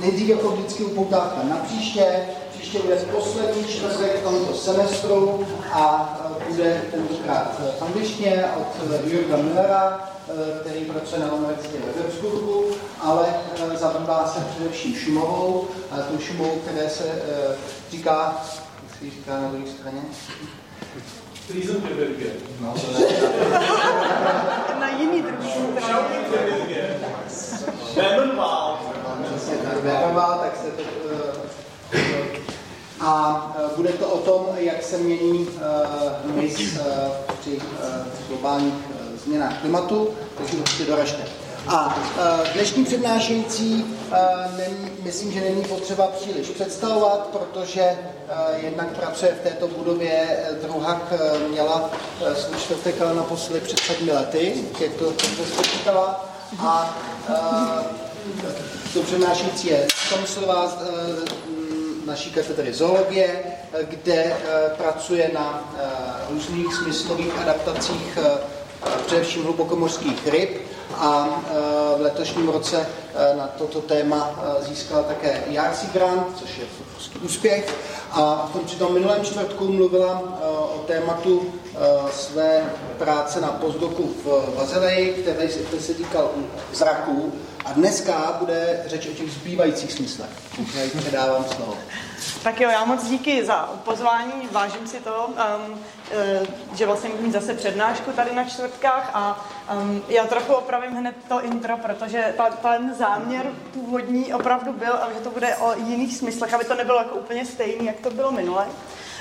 nejdřív jako vždycky upoutávka na příště, příště bude poslední čtvrtek tomto semestru a bude tentokrát v angličtině od Jurga Millera, který pracuje na univerzitě ve Würzburgu, ale zabývá se především Šumovou, tou Šumovou, které se říká, jak se říká na druhé straně? Friesengebirge. No, Na jiný druh. Schaukelgebirge. Bärenwald. Přesně Bärenwald, tak se to... eh, A eh, bude to o tom, jak se mění mis uh, při globálních změnách klimatu, takže určitě doražte. A dnešní přednášející není, myslím, že není potřeba příliš představovat, protože jednak pracuje v této budově, druhak uh, měla svůj čtvrtek naposledy před sedmi lety, jak to, to spočítala. A to přednášející je Tomsová z uh, naší katedry zoologie, kde uh, pracuje na různých smyslových adaptacích především hlubokomorských ryb a v letošním roce na toto téma získala také Jarsi Grant, což je úspěch. A v tom při tom minulém čtvrtku mluvila o tématu své práce na postdoku v Vazeleji, který se týkal zraků. A dneska bude řeč o těch zbývajících smyslech. Já jí předávám slovo. Tak jo, já moc díky za pozvání, vážím si to, um, že vlastně mít zase přednášku tady na čtvrtkách a um, já trochu opravím hned to intro, protože ta, ten záměr původní opravdu byl, že to bude o jiných smyslech, aby to nebylo jako úplně stejný, jak to bylo minule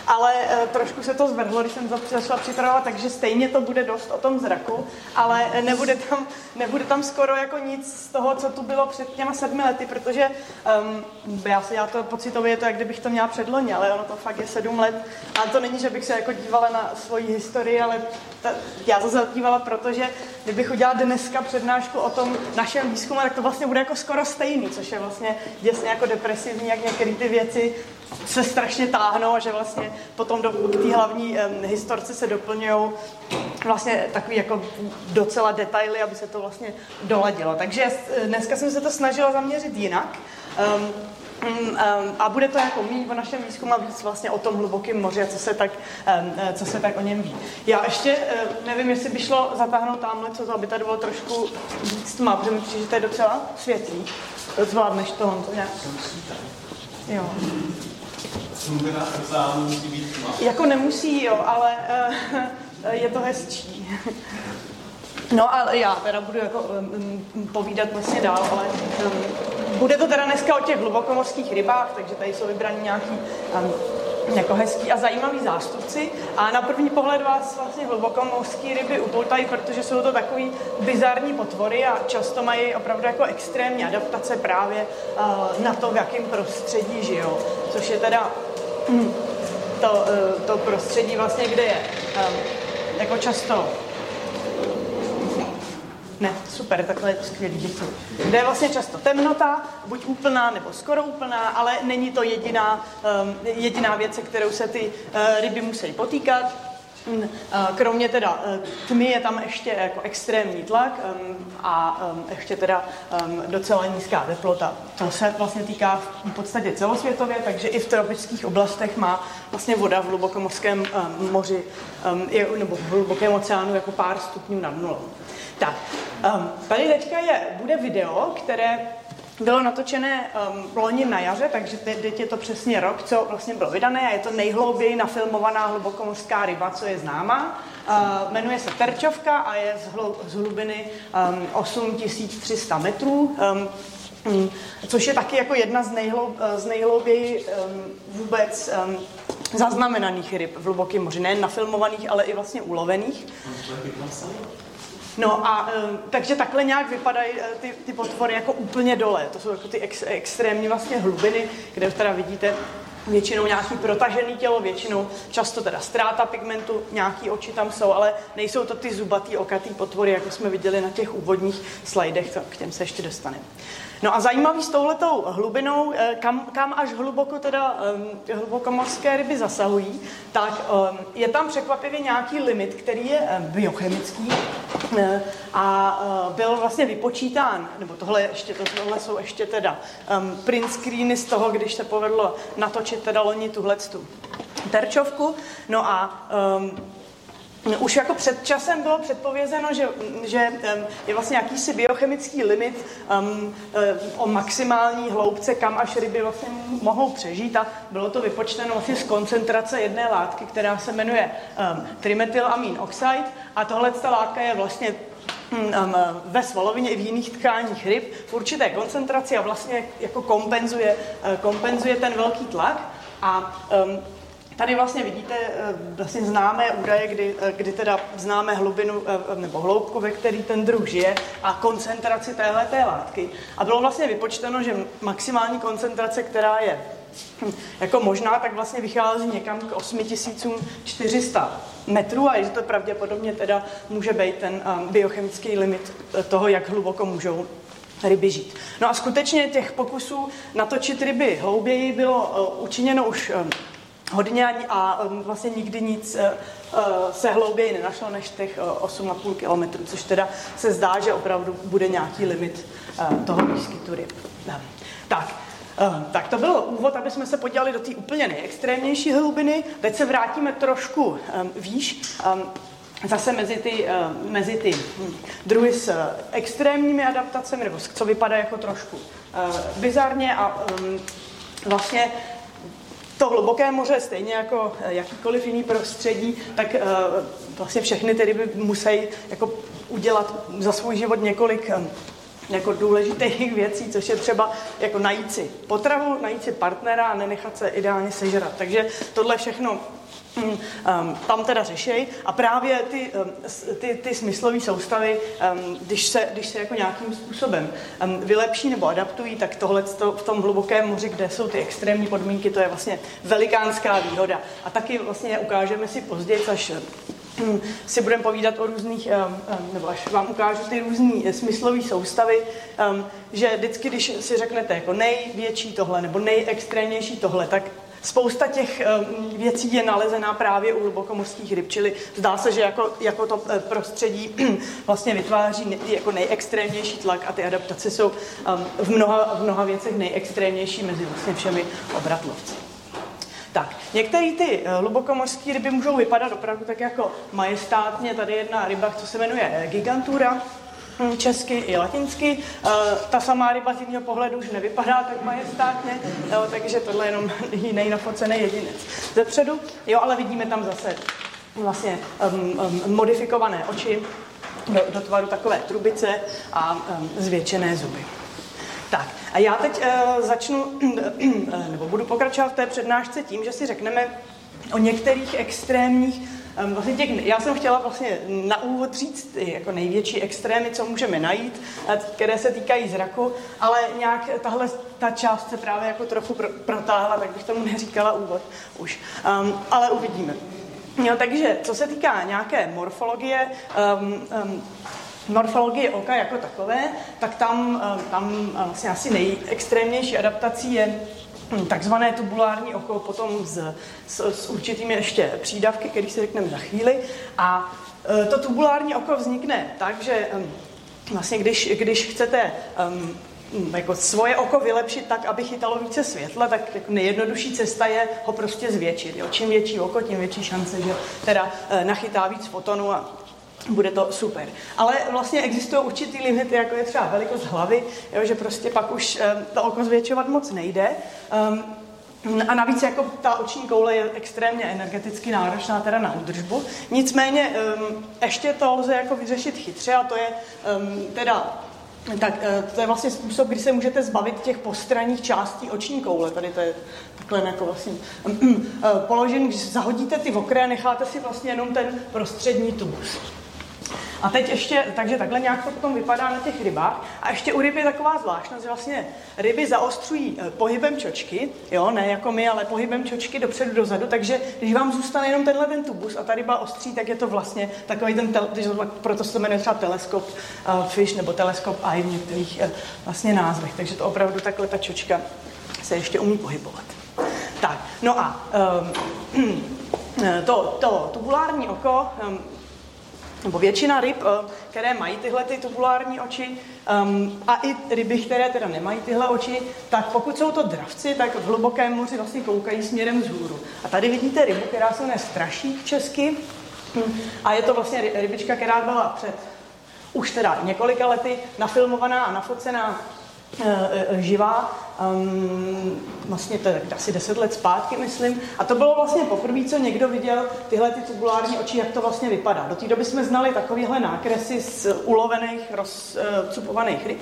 ale e, trošku se to zvrhlo, když jsem začala připravovat, takže stejně to bude dost o tom zraku, ale nebude tam, nebude tam skoro jako nic z toho, co tu bylo před těma sedmi lety, protože um, já, si, já to pocitově je to, jak kdybych to měla předloně, ale ono to fakt je sedm let. A to není, že bych se jako dívala na svoji historii, ale ta, já to zadívala, protože kdybych udělala dneska přednášku o tom našem výzkumu, tak to vlastně bude jako skoro stejný, což je vlastně děsně jako depresivní, jak některé ty věci se strašně táhnou a že vlastně potom do, k té hlavní um, historce se doplňují vlastně takový jako docela detaily, aby se to vlastně doladilo. Takže dneska jsem se to snažila zaměřit jinak. Um, Um, a bude to jako méně o našem výzkumu a víc vlastně o tom hlubokém moři co se tak, um, co se tak o něm ví. Já ještě uh, nevím, jestli by šlo zatáhnout tamhle, co to, aby tady bylo trošku víc tma, protože mi přijde, že to je docela světlý. Zvládneš to, Honzo, nějak? Jo. Slubina exámenu musí být tma. Jako nemusí, jo, ale uh, je to hezčí. No a já teda budu jako povídat vlastně dál, ale bude to teda dneska o těch hlubokomorských rybách, takže tady jsou vybraní nějaký jako hezký a zajímavý zástupci. A na první pohled vás vlastně hlubokomorské ryby upoutají, protože jsou to takový bizarní potvory a často mají opravdu jako extrémní adaptace právě uh, na to, v jakém prostředí žijou, což je teda um, to, uh, to prostředí vlastně, kde je um, jako často ne, super, takhle je to skvělý, děkuji. Kde je vlastně často temnota, buď úplná nebo skoro úplná, ale není to jediná, um, jediná věc, se kterou se ty uh, ryby musí potýkat. Uh, kromě teda uh, tmy je tam ještě jako extrémní tlak um, a um, ještě teda docela nízká teplota. To se vlastně týká v podstatě celosvětově, takže i v tropických oblastech má vlastně voda v hlubokomorském moři nebo v hlubokém oceánu jako pár stupňů nad nulou. Tak, um, tady teďka je, bude video, které bylo natočené um, loni na jaře, takže teď je to přesně rok, co vlastně bylo vydané a je to nejhlouběji nafilmovaná hlubokomořská ryba, co je známa. Uh, jmenuje se Terčovka a je z, hlou, z hlubiny um, 8300 metrů. Um, což je taky jako jedna z, nejhloub, z nejhlouběji um, vůbec um, zaznamenaných ryb v hlubokém moři. Nejen nafilmovaných, ale i vlastně ulovených. No a takže takhle nějak vypadají ty, ty potvory jako úplně dole. To jsou jako ty ex, extrémní vlastně hlubiny, kde teda vidíte většinou nějaký protažený tělo, většinou často teda ztráta pigmentu, nějaký oči tam jsou, ale nejsou to ty zubatý, okatý potvory, jako jsme viděli na těch úvodních slajdech, k těm se ještě dostaneme. No a zajímavý s touhletou hlubinou, kam, kam až hluboko teda hlubokomorské ryby zasahují, tak je tam překvapivě nějaký limit, který je biochemický a byl vlastně vypočítán, nebo tohle, ještě, tohle jsou ještě teda print screeny z toho, když se povedlo natočit teda loni tuhle tu terčovku. No a um, už jako před časem bylo předpovězeno, že, že je vlastně jakýsi biochemický limit um, o maximální hloubce, kam až ryby vlastně mohou přežít a bylo to vypočteno vlastně z koncentrace jedné látky, která se jmenuje um, trimetylamin oxide. A tohle ta látka je vlastně um, ve svalovině i v jiných tkáních ryb v určité koncentraci a vlastně jako kompenzuje, uh, kompenzuje ten velký tlak. A um, Tady vlastně vidíte eh, vlastně známé údaje, kdy, eh, kdy teda známe hlubinu eh, nebo hloubku, ve který ten druh žije a koncentraci téhle té látky. A bylo vlastně vypočteno, že maximální koncentrace, která je hm, jako možná, tak vlastně vychází někam k 8400 metrů a že to pravděpodobně teda může být ten biochemický limit toho, jak hluboko můžou ryby žít. No a skutečně těch pokusů natočit ryby hlouběji bylo učiněno už hodně a um, vlastně nikdy nic uh, uh, se hlouběji nenašlo než těch 8,5 uh, kilometrů, což teda se zdá, že opravdu bude nějaký limit toho výskytu ryb. Tak, tak to byl úvod, aby jsme se podívali do té úplně nejextrémnější hlubiny. Teď se vrátíme trošku výš, zase mezi ty, mezi ty druhy s extrémními adaptacemi, nebo co vypadá jako trošku bizarně a vlastně to hluboké moře, stejně jako eh, jakýkoliv jiný prostředí, tak uh, vlastně všechny ty ryby musí jako udělat za svůj život několik um, jako důležitých věcí, což je třeba jako najít si potravu, najít si partnera a nenechat se ideálně sežrat. Takže tohle všechno tam teda řešej a právě ty, um, ty, ty smyslové soustavy, um, když, se, když se jako nějakým způsobem um, vylepší nebo adaptují, tak tohle v tom hlubokém moři, kde jsou ty extrémní podmínky, to je vlastně velikánská výhoda. A taky vlastně ukážeme si později, až um, si budeme povídat o různých, um, nebo až vám ukážu ty různé smyslové soustavy, um, že vždycky, když si řeknete jako největší tohle nebo nejextrémnější tohle, tak Spousta těch věcí je nalezená právě u hlubokomorských ryb, čili zdá se, že jako, jako to eh, prostředí vlastně vytváří jako nejextrémnější tlak a ty adaptace jsou v mnoha, v mnoha věcech nejextrémnější mezi vlastně všemi obratlovci. Tak, některé ty eh, hlubokomorské ryby můžou vypadat opravdu tak jako majestátně. Tady jedna ryba, co se jmenuje eh, gigantura, česky i latinsky. Eh, ta samá ryba z jiného pohledu už nevypadá tak majestátně, jo, takže tohle je jenom jiný nafocený jedinec. Zepředu, jo, ale vidíme tam zase vlastně um, um, modifikované oči do, do tvaru takové trubice a um, zvětšené zuby. Tak, a já teď uh, začnu, nebo budu pokračovat v té přednášce tím, že si řekneme o některých extrémních Vlastně těch, já jsem chtěla vlastně na úvod říct jako největší extrémy, co můžeme najít, které se týkají zraku, ale nějak tahle ta část se právě jako trochu protáhla, tak bych tomu neříkala úvod už. Um, ale uvidíme. Jo, takže co se týká nějaké morfologie, um, um, morfologie oka jako takové, tak tam, tam vlastně asi nejextrémnější adaptací je takzvané tubulární oko, potom s, s, s určitými ještě přídavky, který si řekneme za chvíli. A e, to tubulární oko vznikne tak, že vlastně když, když chcete um, jako svoje oko vylepšit tak, aby chytalo více světla, tak jako nejjednodušší cesta je ho prostě zvětšit. Jo. Čím větší oko, tím větší šance, že teda e, nachytá víc fotonů a bude to super. Ale vlastně existují určitý limity, jako je třeba velikost hlavy, jo, že prostě pak už um, to oko zvětšovat moc nejde. Um, a navíc jako ta oční koule je extrémně energeticky náročná teda na údržbu. Nicméně um, ještě to lze jako vyřešit chytře a to je um, teda tak uh, to je vlastně způsob, kdy se můžete zbavit těch postranních částí oční koule. Tady to je takhle jako vlastně um, položen, když zahodíte ty okry a necháte si vlastně jenom ten prostřední tubus. A teď ještě, takže takhle nějak to potom vypadá na těch rybách. A ještě u ryb je taková zvláštnost, že vlastně ryby zaostřují eh, pohybem čočky, jo, ne jako my, ale pohybem čočky dopředu, dozadu, takže když vám zůstane jenom tenhle ten tubus a ta ryba ostří, tak je to vlastně takový ten, tel, proto se to jmenuje třeba teleskop uh, fish nebo teleskop eye v některých uh, vlastně názvech. Takže to opravdu takhle ta čočka se ještě umí pohybovat. Tak, no a um, to, to tubulární oko um, nebo většina ryb, eh, které mají tyhle ty tubulární oči um, a i ryby, které teda nemají tyhle oči, tak pokud jsou to dravci, tak v hlubokém moři vlastně koukají směrem vzhůru. A tady vidíte rybu, která se jmenuje strašík česky hm, a je to vlastně rybička, která byla před už teda několika lety nafilmovaná a nafocená živá, um, vlastně to je asi deset let zpátky, myslím. A to bylo vlastně poprvé, co někdo viděl tyhle ty tubulární oči, jak to vlastně vypadá. Do té doby jsme znali takovéhle nákresy z ulovených, rozcupovaných ryb.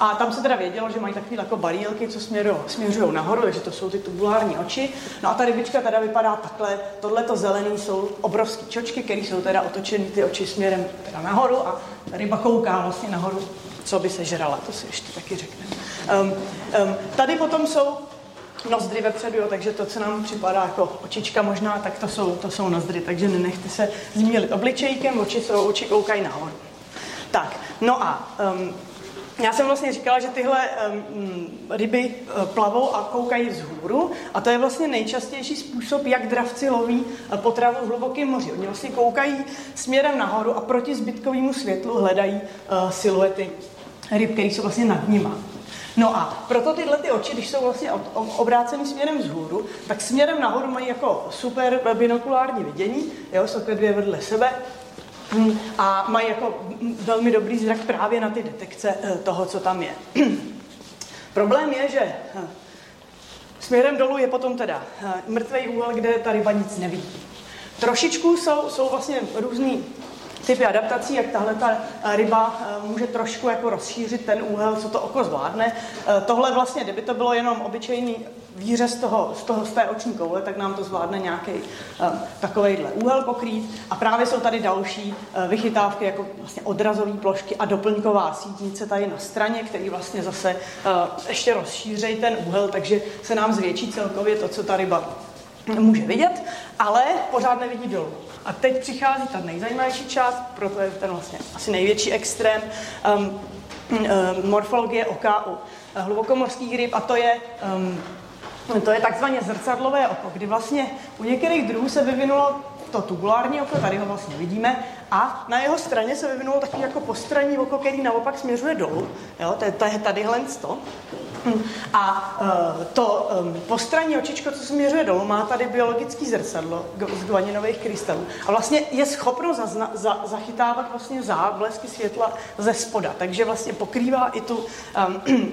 A tam se teda vědělo, že mají takové jako barílky, co směřují nahoru, takže to jsou ty tubulární oči. No a ta rybička teda vypadá takhle. Tohle to zelený jsou obrovské čočky, které jsou teda otočené ty oči směrem teda nahoru a ryba kouká vlastně nahoru co by se žrala, to si ještě taky řekneme. Um, um, tady potom jsou nozdry vepředu, jo, takže to, co nám připadá jako očička možná, tak to jsou, to jsou nozdry, takže nenechte se zmílit obličejkem, oči jsou, oči koukají nahoru. Tak, no a um, já jsem vlastně říkala, že tyhle um, ryby uh, plavou a koukají vzhůru a to je vlastně nejčastější způsob, jak dravci loví uh, potravu v hlubokém moři. Oni vlastně koukají směrem nahoru a proti zbytkovému světlu hledají uh, siluety ryb, které jsou vlastně nad nima. No a proto tyhle ty oči, když jsou vlastně obráceny směrem vzhůru, tak směrem nahoru mají jako super binokulární vidění, jo, jsou ty dvě vedle sebe, hm, a mají jako velmi dobrý zrak právě na ty detekce eh, toho, co tam je. Problém je, že eh, směrem dolů je potom teda eh, mrtvý úhel, kde ta ryba nic nevidí. Trošičku jsou, jsou vlastně různý typy adaptací, jak tahle ta eh, ryba eh, může trošku jako rozšířit ten úhel, co to oko zvládne. Eh, tohle vlastně, kdyby to bylo jenom obyčejný výřez toho, z, toho, z té oční koule, tak nám to zvládne nějaký takovejhle úhel pokrýt. A právě jsou tady další vychytávky, jako vlastně odrazové plošky a doplňková sítnice tady na straně, který vlastně zase ještě rozšířejí ten úhel, takže se nám zvětší celkově to, co ta ryba může vidět, ale pořád nevidí dolů. A teď přichází ta nejzajímavější část, proto je ten vlastně asi největší extrém, um, um, morfologie oka u hlubokomorských ryb. A to je um, to je takzvaně zrcadlové oko, kdy vlastně u některých druhů se vyvinulo to tubulární oko, tady ho vlastně vidíme, a na jeho straně se vyvinulo taky jako postranní oko, který naopak směřuje dolů. Jo, to je, to je tadyhle to. A to postranní očičko, co směřuje dolů, má tady biologický zrcadlo z guaninových krystalů. A vlastně je schopno zazna, za, zachytávat vlastně záblesky světla ze spoda. Takže vlastně pokrývá i tu um,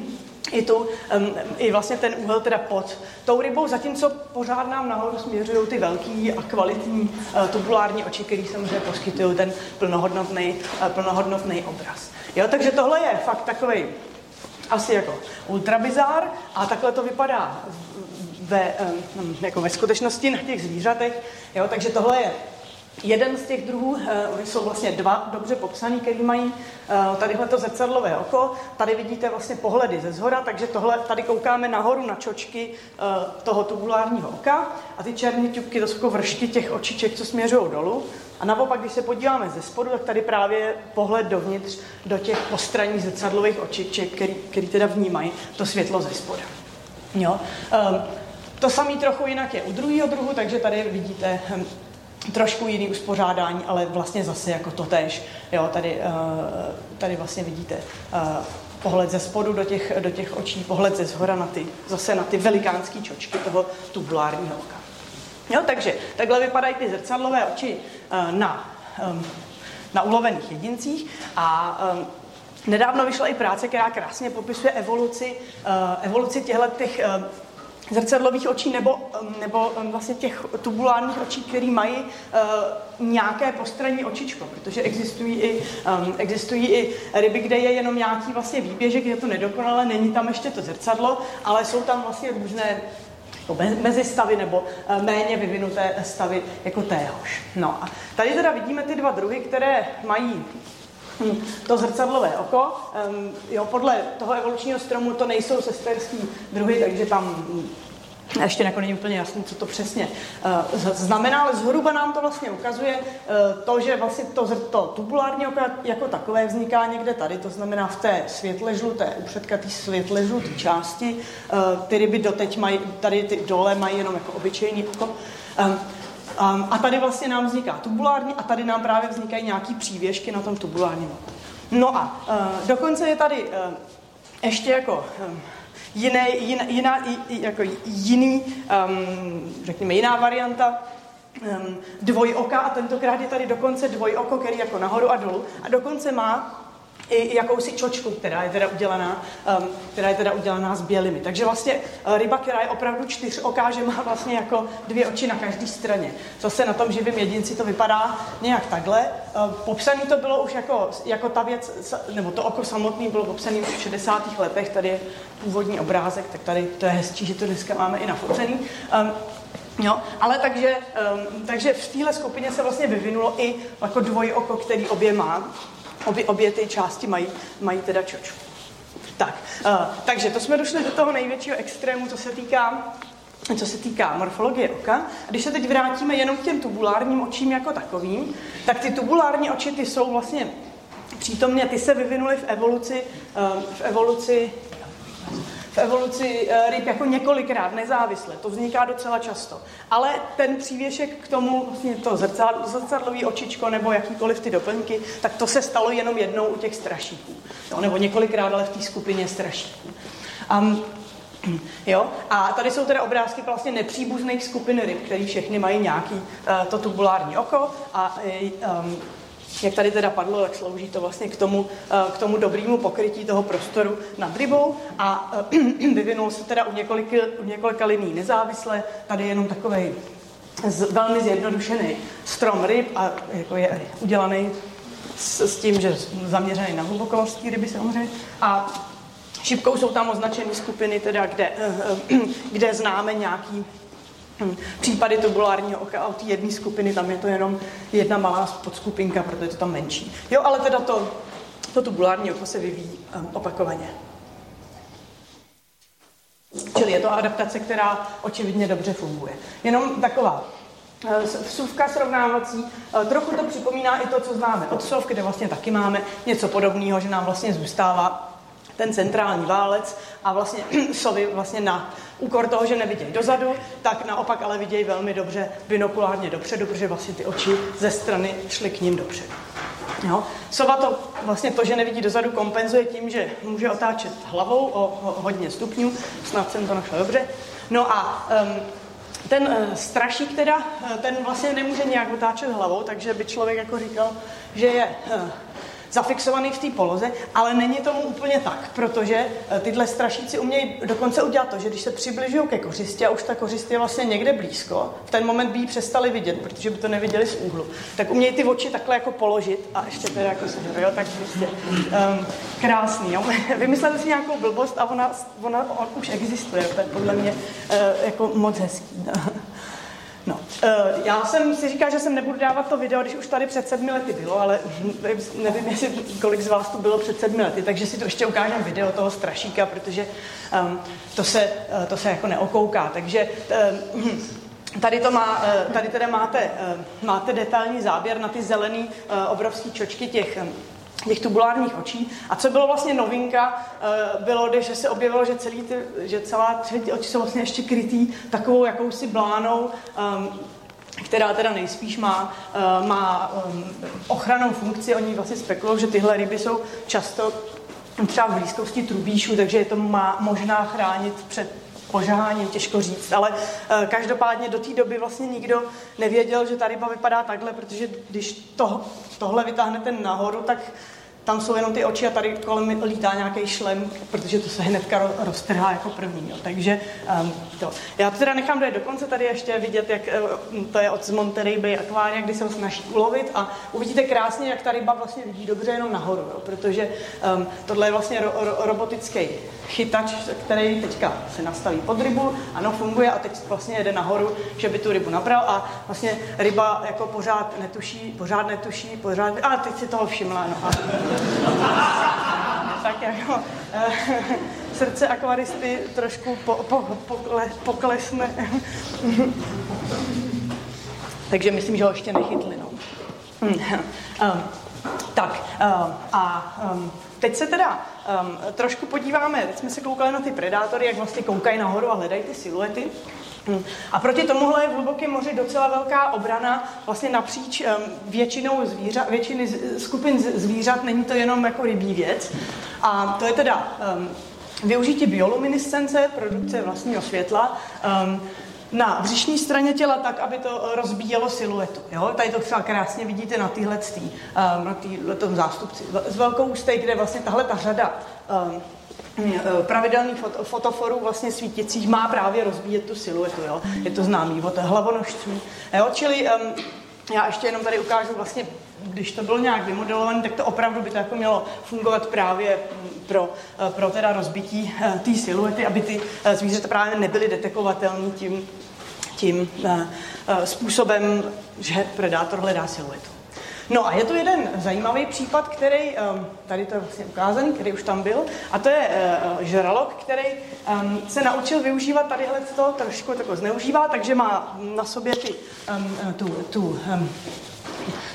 i, tu, um, i vlastně ten úhel teda pod tou rybou, zatímco pořád nám nahoru směřují ty velký a kvalitní uh, tubulární oči, které samozřejmě poskytují ten plnohodnotný, uh, plnohodnotný obraz. Jo, takže tohle je fakt takový asi jako ultrabizár a takhle to vypadá ve, um, jako ve skutečnosti na těch zvířatech. Jo, takže tohle je Jeden z těch druhů, uh, jsou vlastně dva dobře popsaný, který mají uh, tadyhle to zrcadlové oko. Tady vidíte vlastně pohledy ze zhora, takže tohle, tady koukáme nahoru na čočky uh, toho tubulárního oka a ty černé tubky to jsou jako vršky těch očiček, co směřují dolů. A naopak, když se podíváme ze spodu, tak tady právě pohled dovnitř do těch postranních zrcadlových očiček, který, který teda vnímají to světlo ze spoda. Jo? Um, to samý trochu jinak je u druhého druhu, takže tady vidíte hm, trošku jiný uspořádání, ale vlastně zase jako totéž. Jo, tady, uh, tady vlastně vidíte uh, pohled ze spodu do těch, do těch očí, pohled ze zhora na ty, zase na ty velikánské čočky toho tubulárního oka. Jo, takže takhle vypadají ty zrcadlové oči uh, na, na ulovených jedincích a Nedávno vyšla i práce, která krásně popisuje evoluci, evoluci těchto těch, zrcadlových očí nebo, nebo vlastně těch tubulárních očí, které mají uh, nějaké postranní očičko, protože existují i, um, existují i ryby, kde je jenom nějaký vlastně výběžek, je to nedokonalé, není tam ještě to zrcadlo, ale jsou tam vlastně různé jako mezi stavy nebo méně vyvinuté stavy jako téhož. No a tady teda vidíme ty dva druhy, které mají to zrcadlové oko. Um, jo, podle toho evolučního stromu to nejsou sesterský druhy, takže tam hm, ještě jako není úplně jasné, co to přesně uh, znamená, ale zhruba nám to vlastně ukazuje uh, to, že vlastně to, to tubulární oko jako takové vzniká někde tady, to znamená v té světle žluté, upředka té světle žluté části. Uh, ty ryby doteď mají, tady ty dole mají jenom jako obyčejný oko. Um, a tady vlastně nám vzniká tubulární a tady nám právě vznikají nějaký přívěšky na tom tubulárním. No a uh, dokonce je tady uh, ještě jako um, jiné, jiná, jiná, jako jiný, um, řekněme, jiná varianta um, dvojoka a tentokrát je tady dokonce dvojoko, který jako nahoru a dolů a dokonce má i jakousi čočku, která je teda udělaná, um, která je teda udělaná s bělými. Takže vlastně uh, ryba, která je opravdu čtyřoká, že má vlastně jako dvě oči na každé straně. Zase na tom živém jedinci to vypadá nějak takhle. Uh, popsaný to bylo už jako, jako ta věc, nebo to oko samotný bylo popsaný už v 60. letech, tady je původní obrázek, tak tady to je hezčí, že to dneska máme i nafocený. Um, Jo, ale takže, um, takže v téhle skupině se vlastně vyvinulo i jako dvojoko, který obě má. Obě, obě ty části mají, mají teda čočku. Tak, uh, takže to jsme došli do toho největšího extrému, co se týká co se týká morfologie oka. A když se teď vrátíme jenom k těm tubulárním očím jako takovým, tak ty tubulární oči ty jsou vlastně přítomně, ty se vyvinuly v evoluci, uh, v evoluci v evoluci eh, ryb jako několikrát nezávisle. To vzniká docela často. Ale ten přívěšek k tomu, vlastně to zrcadlový očičko nebo jakýkoliv ty doplňky, tak to se stalo jenom jednou u těch strašíků. Jo, nebo několikrát, ale v té skupině strašíků. Um, Jo? A tady jsou teda obrázky vlastně nepříbuzných skupin ryb, které všechny mají nějaký uh, to tubulární oko a um, jak tady teda padlo, tak slouží to vlastně k tomu, eh, k tomu dobrému pokrytí toho prostoru nad rybou a eh, vyvinul se teda u několika, u několika liní nezávisle, tady je jenom takový z, velmi zjednodušený strom ryb a jako je udělaný s, s tím, že zaměřený na hlubokovosti ryby samozřejmě a šipkou jsou tam označeny skupiny, teda, kde, eh, kde známe nějaký. Případy tubulárního oka a u té jedné skupiny tam je to jenom jedna malá podskupinka, protože je to tam menší. Jo, ale teda to, to tubulární oko se vyvíjí um, opakovaně. Čili je to adaptace, která očividně dobře funguje. Jenom taková eh, vsuvka srovnávací. Eh, trochu to připomíná i to, co známe od sov, kde vlastně taky máme něco podobného, že nám vlastně zůstává ten centrální válec a vlastně sovy vlastně na úkor toho, že nevidějí dozadu, tak naopak ale vidějí velmi dobře binokulárně dopředu, protože vlastně ty oči ze strany šly k ním dopředu. Jo? Sova to vlastně to, že nevidí dozadu, kompenzuje tím, že může otáčet hlavou o, o hodně stupňů, snad jsem to našla dobře. No a um, ten uh, strašík teda, uh, ten vlastně nemůže nějak otáčet hlavou, takže by člověk jako říkal, že je uh, zafixovaný v té poloze, ale není tomu úplně tak, protože eh, tyhle strašíci umějí dokonce udělat to, že když se přibližují ke kořistě a už ta kořist je vlastně někde blízko, v ten moment by ji přestali vidět, protože by to neviděli z úhlu, tak umějí ty oči takhle jako položit a ještě teda jako se jo, tak prostě um, krásný, jo. Vymysleli si nějakou blbost a ona, ona on už existuje, to je podle mě uh, jako moc hezký. No, uh, já jsem si říkal, že jsem nebudu dávat to video, když už tady před sedmi lety bylo, ale nevím, jestli kolik z vás tu bylo před sedmi lety, takže si to ještě ukážem video toho strašíka, protože um, to, se, uh, to se jako neokouká. Takže uh, Tady, to má, tady teda máte, máte detailní záběr na ty zelený obrovské čočky těch těch tubulárních očí. A co bylo vlastně novinka, eh, bylo, že se objevilo, že, celý ty, že celá třetí oči jsou vlastně ještě krytý takovou jakousi blánou, um, která teda nejspíš má, uh, má um, ochranou funkci. Oni vlastně spekulují, že tyhle ryby jsou často třeba v blízkosti trubíšů, takže je to má možná chránit před požáháním, těžko říct, ale uh, každopádně do té doby vlastně nikdo nevěděl, že ta ryba vypadá takhle, protože když to, tohle vytáhnete nahoru, tak tam jsou jenom ty oči a tady kolem lítá nějaký šlem, protože to se hnedka roztrhá jako první. Jo. Takže um, to. Já to teda nechám dojet do konce, tady ještě vidět, jak uh, to je od Monterey Bay akvária, kdy se ho snaží ulovit a uvidíte krásně, jak ta ryba vlastně vidí dobře jenom nahoru, jo, protože um, tohle je vlastně ro, ro, robotický chytač, který teďka se nastaví pod rybu, ano, funguje a teď vlastně jede nahoru, že by tu rybu nabral a vlastně ryba jako pořád netuší, pořád netuší, pořád, a teď si toho všimla, no a tak jako eh, srdce akvaristy trošku po, po, pokle, poklesne. Takže myslím, že ho ještě nechytli. No. um, tak um, a um, teď se teda um, trošku podíváme, teď jsme se koukali na ty predátory, jak vlastně koukají nahoru a hledají ty siluety. Hm. A proti tomuhle je v hlubokém moři docela velká obrana vlastně napříč většinou zvířat, většiny skupin zvířat, není to jenom jako rybí věc. A to je teda využití bioluminescence, produkce vlastního světla, na břišní straně těla tak, aby to rozbíjelo siluetu. Jo? Tady to třeba krásně vidíte na téhle na tom zástupci. S velkou ústek, kde vlastně tahle ta řada um, pravidelných fotoforů vlastně svíticích má právě rozbíjet tu siluetu. Jo? Je to známý od hlavonožců. Jo? Čili um, já ještě jenom tady ukážu vlastně, když to bylo nějak vymodelované, tak to opravdu by to jako mělo fungovat právě pro, pro teda rozbití té siluety, aby ty zvířata právě nebyly detekovatelné tím, tím způsobem, že predátor hledá siluetu. No a je tu jeden zajímavý případ, který, um, tady to je vlastně ukázaný, který už tam byl, a to je uh, žralok, který um, se naučil využívat tadyhle to, trošku tako zneužívá, takže má na sobě ty, um, tu, tu um,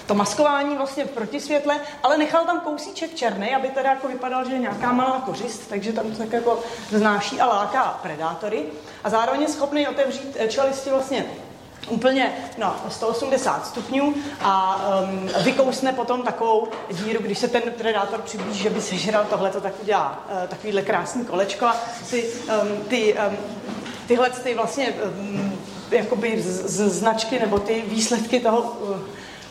to maskování vlastně proti světle, ale nechal tam kousíček černý, aby teda jako vypadal, že je nějaká malá kořist, takže tam to tak jako znáší a láká predátory. A zároveň je schopný otevřít čelisti vlastně úplně no, 180 stupňů a um, vykousne potom takovou díru, když se ten predátor přiblíží, že by sežral tohle, to tak udělá uh, takovýhle krásný kolečko a ty, um, ty, um, tyhle ty vlastně um, jakoby z, z, značky nebo ty výsledky toho uh,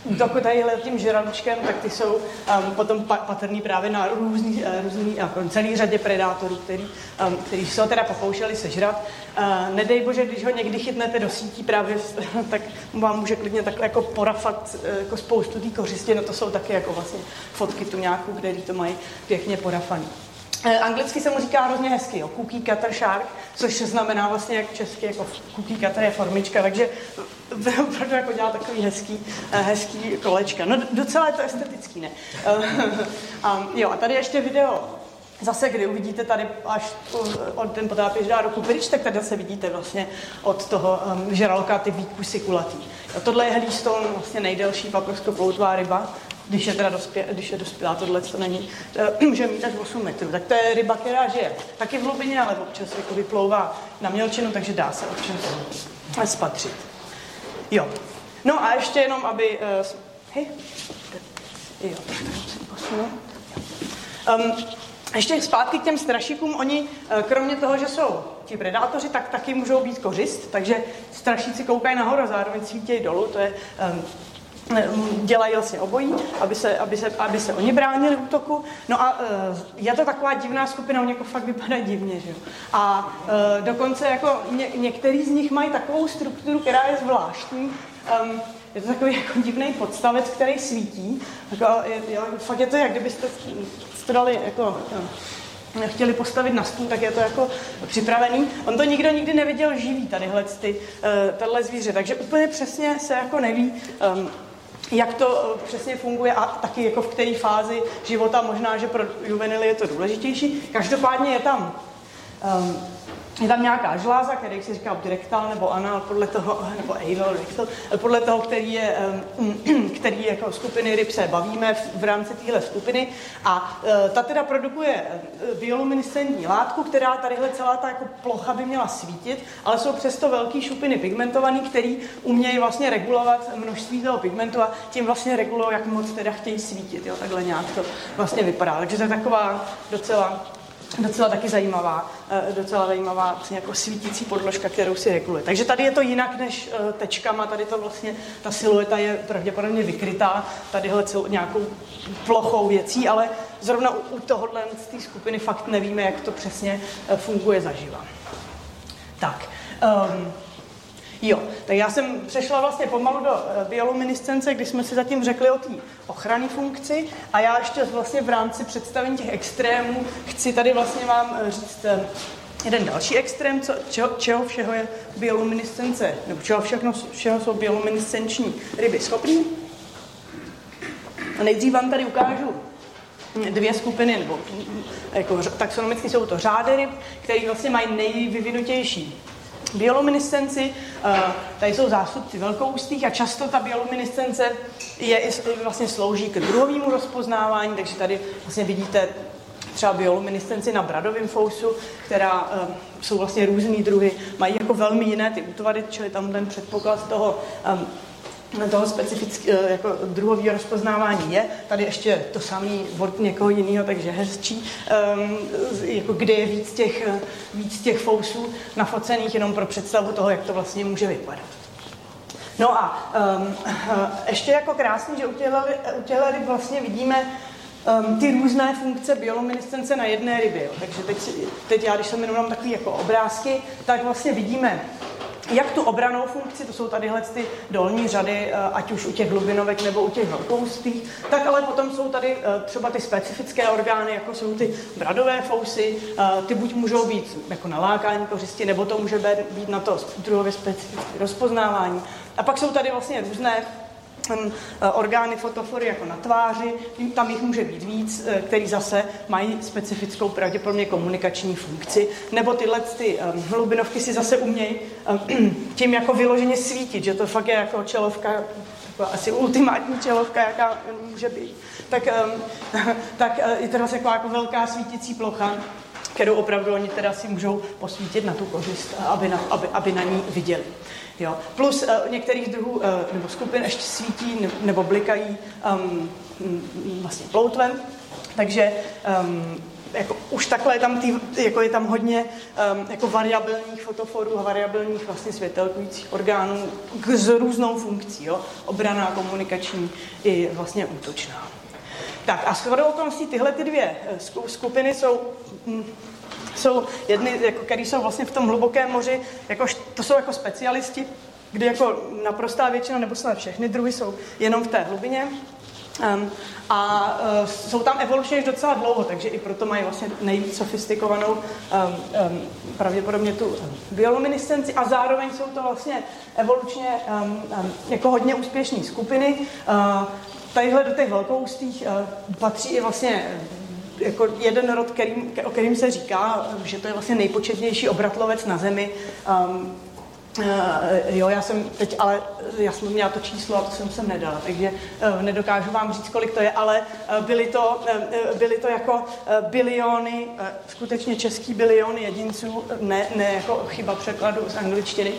útoku tadyhle tím žraločkem, tak ty jsou um, potom pa- patrný právě na různý, uh, různý uh, celý řadě predátorů, který, um, který se ho teda pokoušeli sežrat. Uh, nedej bože, když ho někdy chytnete do sítí právě, tak vám může klidně takhle jako porafat uh, jako spoustu té kořistě, no to jsou taky jako vlastně fotky tu nějakou, kde to mají pěkně porafaný. Eh, anglicky se mu říká hrozně hezky, jo, cookie cutter shark, což znamená vlastně jak česky, jako cookie cutter je formička, takže opravdu jako dělá takový hezký, eh, hezký kolečka. No docela je to estetický, ne? a, jo, a tady ještě video Zase, kdy uvidíte tady až od ten potápěč dá ruku pryč, tak tady zase vidíte vlastně od toho um, žraloka ty výkusy kulatý. A tohle je Headstone, vlastně nejdelší paproskoploutvá ryba, když je teda dospě, když je dospělá, tohle to není, může mít až 8 metrů. Tak to je ryba, která žije taky v hlubině, ale občas jako vyplouvá na mělčinu, takže dá se občas spatřit. Jo. No a ještě jenom, aby... Uh, hej. Jo, Um, ještě zpátky k těm strašíkům, oni eh, kromě toho, že jsou ti predátoři, tak taky můžou být kořist, takže strašíci koukají nahoru a zároveň svítějí dolů, to je um, dělají vlastně obojí, aby se, aby, se, aby se oni bránili útoku. No a uh, je to taková divná skupina, oni jako fakt vypadají divně, že jo. A uh, dokonce jako ně, některý z nich mají takovou strukturu, která je zvláštní. Um, je to takový jako divný podstavec, který svítí. Jako, je, je, fakt je to, jak kdybyste dali jako chtěli postavit na stůl, tak je to jako připravený. On to nikdo nikdy neviděl živý, tadyhle ty, tadyhle zvíře, takže úplně přesně se jako neví, um, jak to eh, přesně funguje a taky jako v které fázi života, možná, že pro juvenily je to důležitější. Každopádně je tam um, je tam nějaká žláza, který se říká direktal nebo anal, podle toho, nebo anal, podle toho, který je, který jako skupiny ryb se bavíme v, v rámci téhle skupiny. A e, ta teda produkuje e, bioluminescentní látku, která tadyhle celá ta jako plocha by měla svítit, ale jsou přesto velké šupiny pigmentované, které umějí vlastně regulovat množství toho pigmentu a tím vlastně regulují, jak moc teda chtějí svítit. Jo? Takhle nějak to vlastně vypadá. Takže to je taková docela docela taky zajímavá, eh, docela zajímavá vlastně jako svítící podložka, kterou si reguluje. Takže tady je to jinak než eh, tečkama, tady to vlastně, ta silueta je pravděpodobně vykrytá tadyhle celou nějakou plochou věcí, ale zrovna u tohohle z té skupiny fakt nevíme, jak to přesně eh, funguje zaživa. Tak, um, Jo, tak já jsem přešla vlastně pomalu do eh, bioluminiscence, kdy jsme si zatím řekli o té ochranné funkci a já ještě vlastně v rámci představení těch extrémů chci tady vlastně vám eh, říct eh, jeden další extrém, co, čeho, čeho všeho je bioluminiscence, nebo čeho všechno, všeho jsou bioluminiscenční ryby schopný. A nejdřív vám tady ukážu dvě skupiny, nebo jako taxonomicky jsou to řády ryb, které vlastně mají nejvyvinutější bioluminescenci. Eh, tady jsou zástupci velkoustých a často ta bioluminescence je, vlastně slouží k druhovému rozpoznávání, takže tady vlastně vidíte třeba bioluminescenci na bradovém fousu, která um, jsou vlastně různý druhy, mají jako velmi jiné ty útvary, čili tam ten předpoklad toho um, toho specifického jako druhového rozpoznávání je. Tady ještě to samý od někoho jiného, takže hezčí, um, jako kde je víc těch, víc těch fousů nafocených jenom pro představu toho, jak to vlastně může vypadat. No a um, ještě jako krásný, že u těchto ryb vlastně vidíme um, ty různé funkce bioluminescence na jedné rybě. Takže teď, teď já, když jsem jenom takový jako obrázky, tak vlastně vidíme jak tu obranou funkci, to jsou tadyhle ty dolní řady, eh, ať už u těch hlubinovek nebo u těch velkoustých, tak ale potom jsou tady eh, třeba ty specifické orgány, jako jsou ty bradové fousy, eh, ty buď můžou být jako nalákání kořisti, nebo to může být na to druhově specifické rozpoznávání. A pak jsou tady vlastně různé hm, orgány fotofory jako na tváři, tam jich může být víc, který zase mají specifickou pravděpodobně komunikační funkci, nebo tyhle ty hlubinovky si zase umějí tím jako vyloženě svítit, že to fakt je jako čelovka, jako asi ultimátní čelovka, jaká může být. Tak, tak je to vlastně jako velká svítící plocha, kterou opravdu oni teda si můžou posvítit na tu kořist, aby na, aby, aby na ní viděli. Jo. Plus uh, některých druhů uh, nebo skupin ještě svítí nebo blikají um, vlastně ploutvem, takže um, jako už takhle je tam, tý, jako je tam hodně um, jako variabilních fotoforů a variabilních vlastně světelkujících orgánů k, s různou funkcí, jo? obraná, komunikační i vlastně útočná. Tak a shodou okolností tyhle ty dvě skupiny jsou hm, jsou jedny, jako, který jsou vlastně v tom hlubokém moři, jako, to jsou jako specialisti, kdy jako naprostá většina, nebo snad všechny druhy jsou jenom v té hlubině. Um, a uh, jsou tam evolučně už docela dlouho, takže i proto mají vlastně nejvíc sofistikovanou um, um, pravděpodobně tu bioluminescenci a zároveň jsou to vlastně evolučně um, um, jako hodně úspěšné skupiny. Uh, tadyhle do těch velkoustých uh, patří i vlastně jako jeden rod, kterým, o kterým se říká, že to je vlastně nejpočetnější obratlovec na Zemi. Um, Uh, jo, já jsem teď, ale já jsem měla to číslo a to jsem sem nedala, takže uh, nedokážu vám říct, kolik to je, ale uh, byly, to, uh, byly to jako uh, biliony, uh, skutečně český biliony jedinců, ne, ne jako chyba překladu z angličtiny,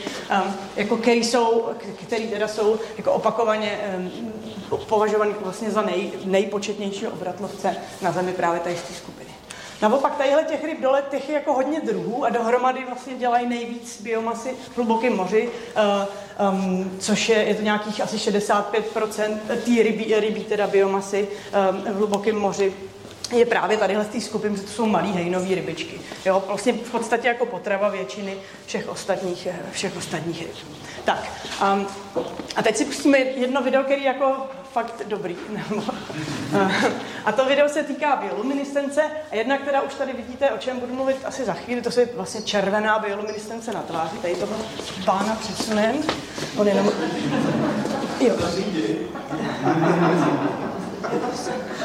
um, jako který jsou, který teda jsou jako opakovaně um, považovaný vlastně za nej, nejpočetnějšího obratlovce na zemi právě té skupiny. Naopak tadyhle těch ryb dole, těch je jako hodně druhů a dohromady vlastně dělají nejvíc biomasy v hlubokém moři, uh, um, což je, je to nějakých asi 65% té rybí, rybí teda biomasy um, v hlubokém moři je právě tadyhle z té skupiny, že to jsou malé hejnové rybičky. Jo, vlastně v podstatě jako potrava většiny všech ostatních, eh, všech ostatních ryb. Tak, um, a teď si pustíme jedno video, který jako fakt dobrý. a to video se týká bioluminescence a jedna, která už tady vidíte, o čem budu mluvit asi za chvíli, to je vlastně červená bioluminescence na tváři. Tady toho pána přesunem. On jenom... Jo.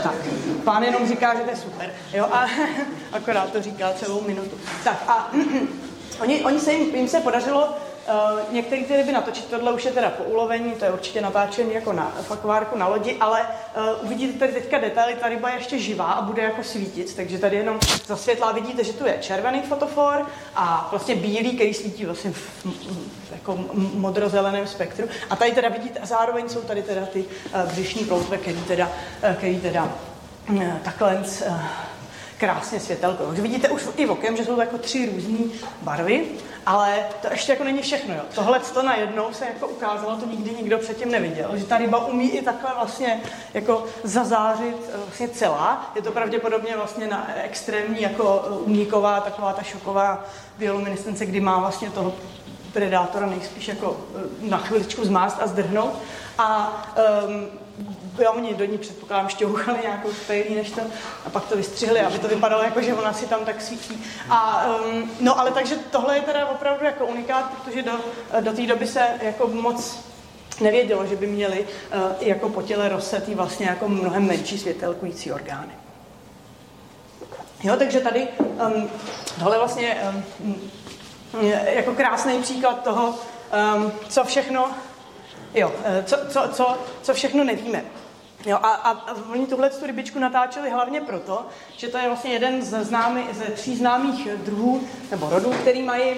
Tak, pán jenom říká, že to je super. Jo, a akorát to říká celou minutu. Tak a oni, oni se jim, jim se podařilo Uh, některý ty ryby natočit, tohle už je teda po ulovení, to je určitě natáčení jako na fakvárku na lodi, ale uh, uvidíte tady teďka detaily, ta ryba je ještě živá a bude jako svítit, takže tady jenom za světla vidíte, že tu je červený fotofor a vlastně bílý, který svítí vlastně v, v jako modrozeleném spektru. A tady teda vidíte, a zároveň jsou tady teda ty uh, břišní ploutve, který teda, uh, který teda uh, takhle uh, krásně světelko. Takže vidíte už i okem, že jsou to jako tři různé barvy, ale to ještě jako není všechno. Jo. Tohle to najednou se jako ukázalo, to nikdy nikdo předtím neviděl, že ta ryba umí i takhle vlastně jako zazářit eh, vlastně celá. Je to pravděpodobně vlastně na extrémní jako uniková, taková ta šoková bioluminescence, kdy má vlastně toho predátora nejspíš jako eh, na chviličku zmást a zdrhnout. A um, jo, oni do ní předpokládám šťouchali nějakou spejlí než to, a pak to vystřihli, aby to vypadalo jako, že ona si tam tak svítí. A, um, no ale takže tohle je teda opravdu jako unikát, protože do, do té doby se jako moc nevědělo, že by měli uh, jako po těle rozsetý vlastně jako mnohem menší světelkující orgány. Jo, takže tady um, tohle vlastně um, jako krásný příklad toho, um, co všechno, jo, eh, co, co, co, co všechno nevíme. Jo, a, a, a oni tuhle tu rybičku natáčeli hlavně proto, že to je vlastně jeden ze, známy, ze tří známých druhů nebo rodů, který mají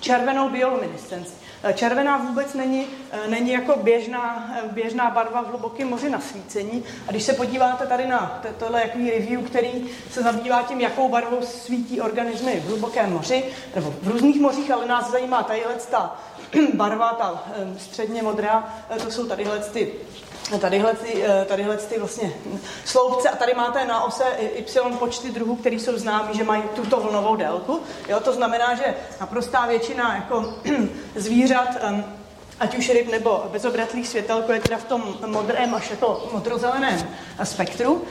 červenou bioluminescenci. Eh, červená vůbec není, eh, není jako běžná, eh, běžná barva v hlubokém moři na svícení. A když se podíváte tady na tohle jaký review, který se zabývá tím, jakou barvou svítí organismy v hlubokém moři, nebo v různých mořích, ale nás zajímá tadyhle ta barva, ta středně modrá, to jsou tadyhle ty Tadyhle ty, tadyhle ty vlastně sloupce a tady máte na ose y počty druhů, které jsou známí, že mají tuto vlnovou délku. Jo, to znamená, že naprostá většina jako zvířat, ať už ryb nebo bezobratlých světelko, je teda v tom modrém až jako modrozeleném spektru.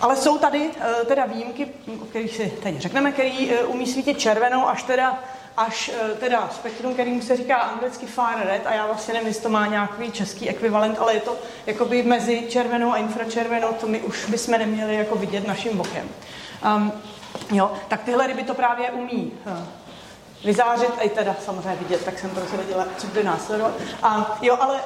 Ale jsou tady teda výjimky, o kterých si teď řekneme, který umí svítit červenou až teda až eh, teda spektrum, kterým se říká anglicky far red, a já vlastně nevím, jestli to má nějaký český ekvivalent, ale je to jakoby mezi červenou a infračervenou, to my už bychom neměli jako vidět naším bokem. Um, jo, tak tyhle ryby to právě umí uh, vyzářit, a i teda samozřejmě vidět, tak jsem prostě viděla, co bude následovat. A jo, ale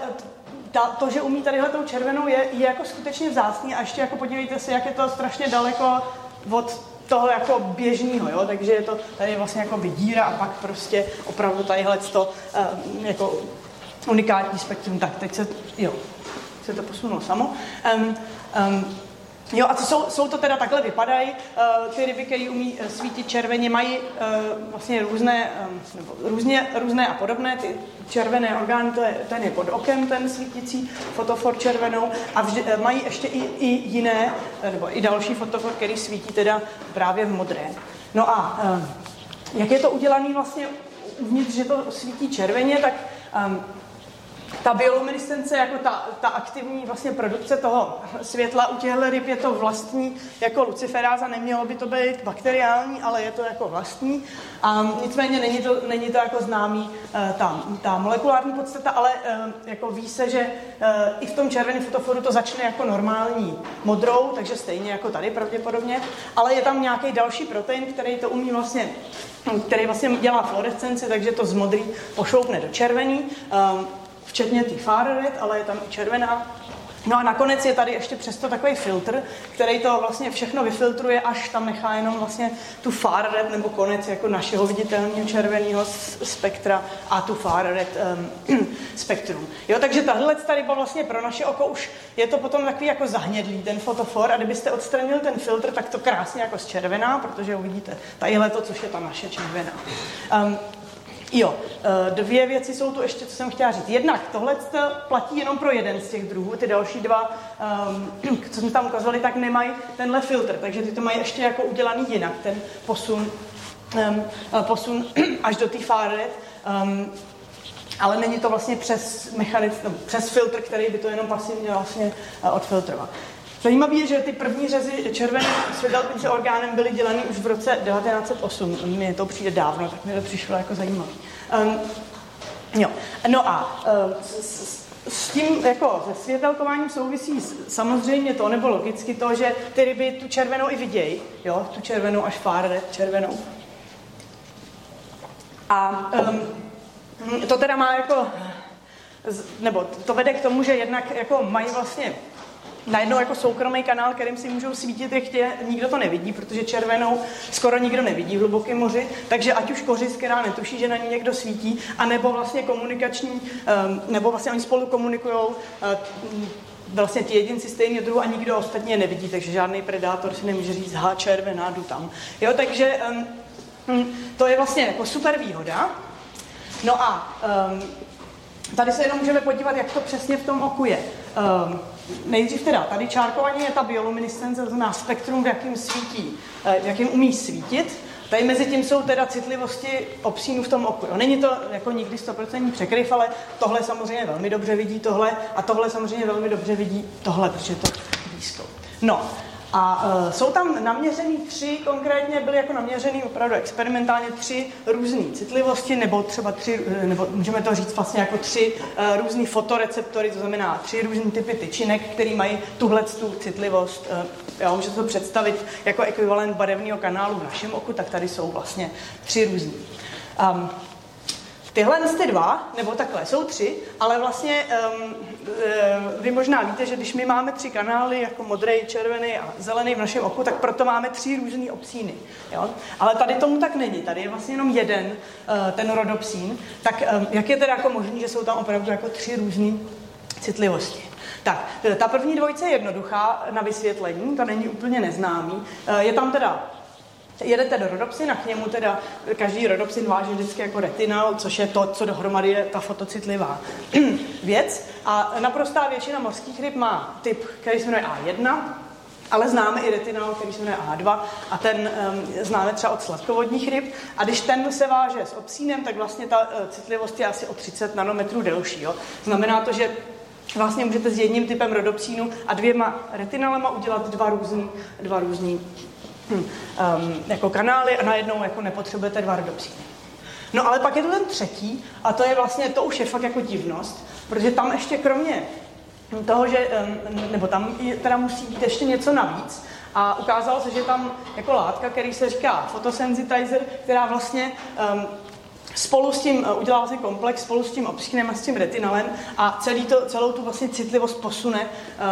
ta, to, že umí tadyhle tou červenou, je, je jako skutečně vzácný a ještě jako podívejte se, jak je to strašně daleko od toho jako běžného, jo? takže je to tady vlastně jako díra a pak prostě opravdu tadyhle to uh, jako unikátní spektrum. Tak, teď se, jo, se to posunulo samo. Um, um, Jo, a to jsou, jsou to teda takhle vypadají. Uh, ty ryby, které umí uh, svítit červeně, mají uh, vlastně různé, um, nebo různě, různé a podobné. Ty červené orgány, to je, ten je pod okem, ten svítící fotofor červenou. A vždy, uh, mají ještě i, i jiné, nebo i další fotofor, který svítí teda právě v modré. No a jak je to udělané vlastně uvnitř, že to svítí červeně, tak um, ta bioluminescence, jako ta, ta aktivní vlastně produkce toho světla u těchto ryb je to vlastní jako luciferáza, nemělo by to být bakteriální, ale je to jako vlastní. A nicméně není to, není to jako známý eh, ta, ta molekulární podstata, ale eh, jako ví se, že eh, i v tom červeném fotoforu to začne jako normální modrou, takže stejně jako tady pravděpodobně, ale je tam nějaký další protein, který to umí vlastně který vlastně dělá fluorescenci, takže to z modrý pošoupne do červený včetně far red, ale je tam i červená. No a nakonec je tady ještě přesto takový filtr, který to vlastně všechno vyfiltruje, až tam nechá jenom vlastně tu far red nebo konec jako našeho viditelného červeného spektra a tu far red um, spektrum. Jo, takže tahle tady vlastně pro naše oko už je to potom takový jako zahnědlý ten fotofor a kdybyste odstranil ten filtr, tak to krásně jako zčervená, protože uvidíte tadyhle to, což je ta naše červená. Um, Jo, eh, dvě věci jsou tu ještě, co jsem chtěla říct. Jednak tohle platí jenom pro jeden z těch druhů, ty další dva, um, co jsme tam ukazovali, tak nemají tenhle filtr, takže ty to mají ještě jako udělaný jinak, ten posun, um, posun až do té fáry. Um, ale není to vlastně přes mechanismus, přes filtr, který by to jenom pasivně vlastně uh, odfiltroval. Zajímavé je, že ty první řezy červeným světelpince orgánem byly dělané už v roce 1908. Mně to přijde dávno, tak mi to přišlo jako zajímavé. Um, jo. No a um, s, s tím jako se světelkováním souvisí samozřejmě to, nebo logicky to, že ty ryby tu červenou i vidějí, jo, tu červenou až fár červenou. A um, to teda má jako, nebo to vede k tomu, že jednak jako mají vlastně najednou jako soukromý kanál, kterým si můžou svítit, jak tě, nikdo to nevidí, protože červenou skoro nikdo nevidí v hlubokém moři, takže ať už kořist, která netuší, že na ní někdo svítí, anebo vlastně komunikační, ehm, nebo vlastně oni spolu komunikují eh, vlastně ti jedinci stejného druhu a nikdo ostatně nevidí, takže žádný predátor si nemůže říct, ha, červená, jdu tam. Jo, takže um, to je vlastně jako super výhoda. No a um, tady se jenom můžeme podívat, jak to přesně v tom oku je. Um, nejdřív teda, tady čárkovaně je ta bioluminescence, to znamená spektrum, v jakým svítí, eh, v jakým umí svítit. Tady mezi tím jsou teda citlivosti obsínu v tom oku. Jo. Není to jako nikdy 100% překryv, ale tohle samozřejmě velmi dobře vidí tohle a tohle samozřejmě velmi dobře vidí tohle, protože je to blízko. No, a uh, jsou tam naměřený tři, konkrétně byly jako naměřený opravdu experimentálně tři různé citlivosti, nebo třeba tři, e, nebo můžeme to říct vlastně jako tři uh, různé fotoreceptory, to znamená tři různé typy tyčinek, které mají tuhle tu citlivost. Uh, já můžete to představit jako ekvivalent barevného kanálu v našem oku, tak tady jsou vlastně tři různé. Um, Tyhle ty dva, nebo takhle, jsou tři, ale vlastně um, vy možná víte, že když my máme tři kanály, jako modrý, červený a zelený v našem oku, tak proto máme tři různé obsíny. Jo? Ale tady tomu tak není, tady je vlastně jenom jeden, uh, ten rodopsín. Tak um, jak je teda jako možné, že jsou tam opravdu jako tři různé citlivosti? Tak, ta první dvojce je jednoduchá na vysvětlení, to není úplně neznámý. Je tam teda Jedete do rodopsina, k němu teda každý rodopsin váže vždycky jako retinal, což je to, co dohromady je ta fotocitlivá věc. A naprostá většina mořských ryb má typ, který se jmenuje A1, ale známe i retinal, který se jmenuje A2 a ten um, známe třeba od sladkovodních ryb. A když ten se váže s obsínem, tak vlastně ta uh, citlivost je asi o 30 nanometrů delší. Jo? Znamená to, že vlastně můžete s jedním typem rodopsínu a dvěma retinalama udělat dva různý, dva různý um, jako kanály a najednou jako nepotřebujete dva rodopsíny. No ale pak je to ten třetí a to je vlastně, to už je fakt jako divnost, protože tam ještě kromě toho, že, nebo tam teda musí být ještě něco navíc, a ukázalo se, že tam jako látka, který se říká fotosensitizer, která vlastně um, spolu s tím, eh, udělá vlastně komplex spolu s tím obsínem a s tím retinalem a celý to, celou tu vlastně citlivost posune,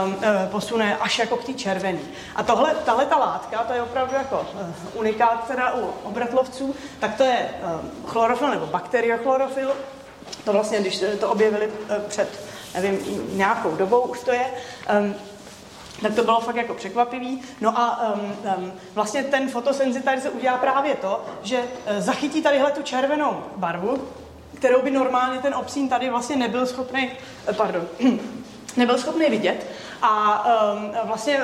um, posune až jako k té červený. A tohle, tahle ta látka, to je opravdu jako uh, unikát teda u obratlovců, tak to je uh, chlorofil nebo bakteriochlorofil. To vlastně, když to objevili před, nevím, nějakou dobou už to je, um, tak to bylo fakt jako překvapivý. No a um, um, vlastně ten fotosenzitizer udělá právě to, že uh, zachytí tadyhle tu červenou barvu, kterou by normálně ten obsín tady vlastně nebyl schopný, uh, pardon, nebyl schopný vidět. A um, vlastně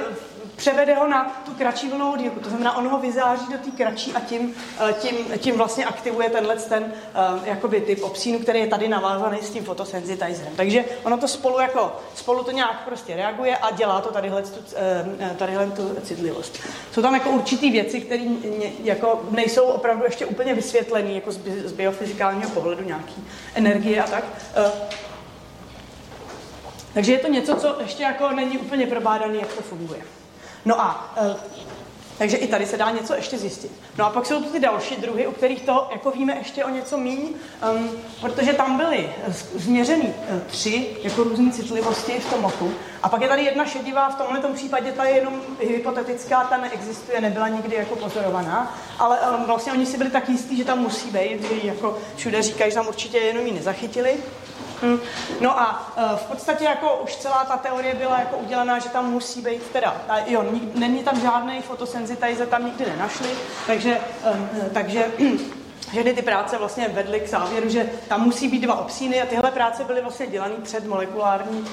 převede ho na tu kratší vlnovou dílku. To znamená, on ho vyzáří do té kratší a tím, eh, tím, tím vlastně aktivuje tenhle ten uh, jakoby typ obsínu, který je tady navázaný s tím fotosensitizerem. Takže ono to spolu jako, spolu to nějak prostě reaguje a dělá to tadyhle tu, uh, tadyhle tu citlivost. Jsou tam jako určitý věci, které jako nejsou opravdu ještě úplně vysvětlené jako z, z biofyzikálního pohledu nějaký energie a tak. Takže je to něco, co ještě jako není úplně probádané, jak to funguje. No a e, takže i tady se dá něco ještě zjistit. No a pak jsou tu ty další druhy, u kterých to jako víme ještě o něco míň, um, protože tam byly změřeny uh, tři jako různé citlivosti v tom oku. A pak je tady jedna šedivá, v tomhle případě ta je jenom hypotetická, ta neexistuje, nebyla nikdy jako pozorovaná, ale um, vlastně oni si byli tak jistí, že tam musí být, že jako všude říkají, že tam určitě jenom ji nezachytili. Hm. No a uh, v podstatě jako už celá ta teorie byla jako udělaná, že tam musí být teda, jo, nik, není tam žádný fotosenzitizer, tam nikdy nenašli, takže, um, takže všechny ty práce vlastně vedly k závěru, že tam musí být dva obsíny a tyhle práce byly vlastně dělané před molekulární uh,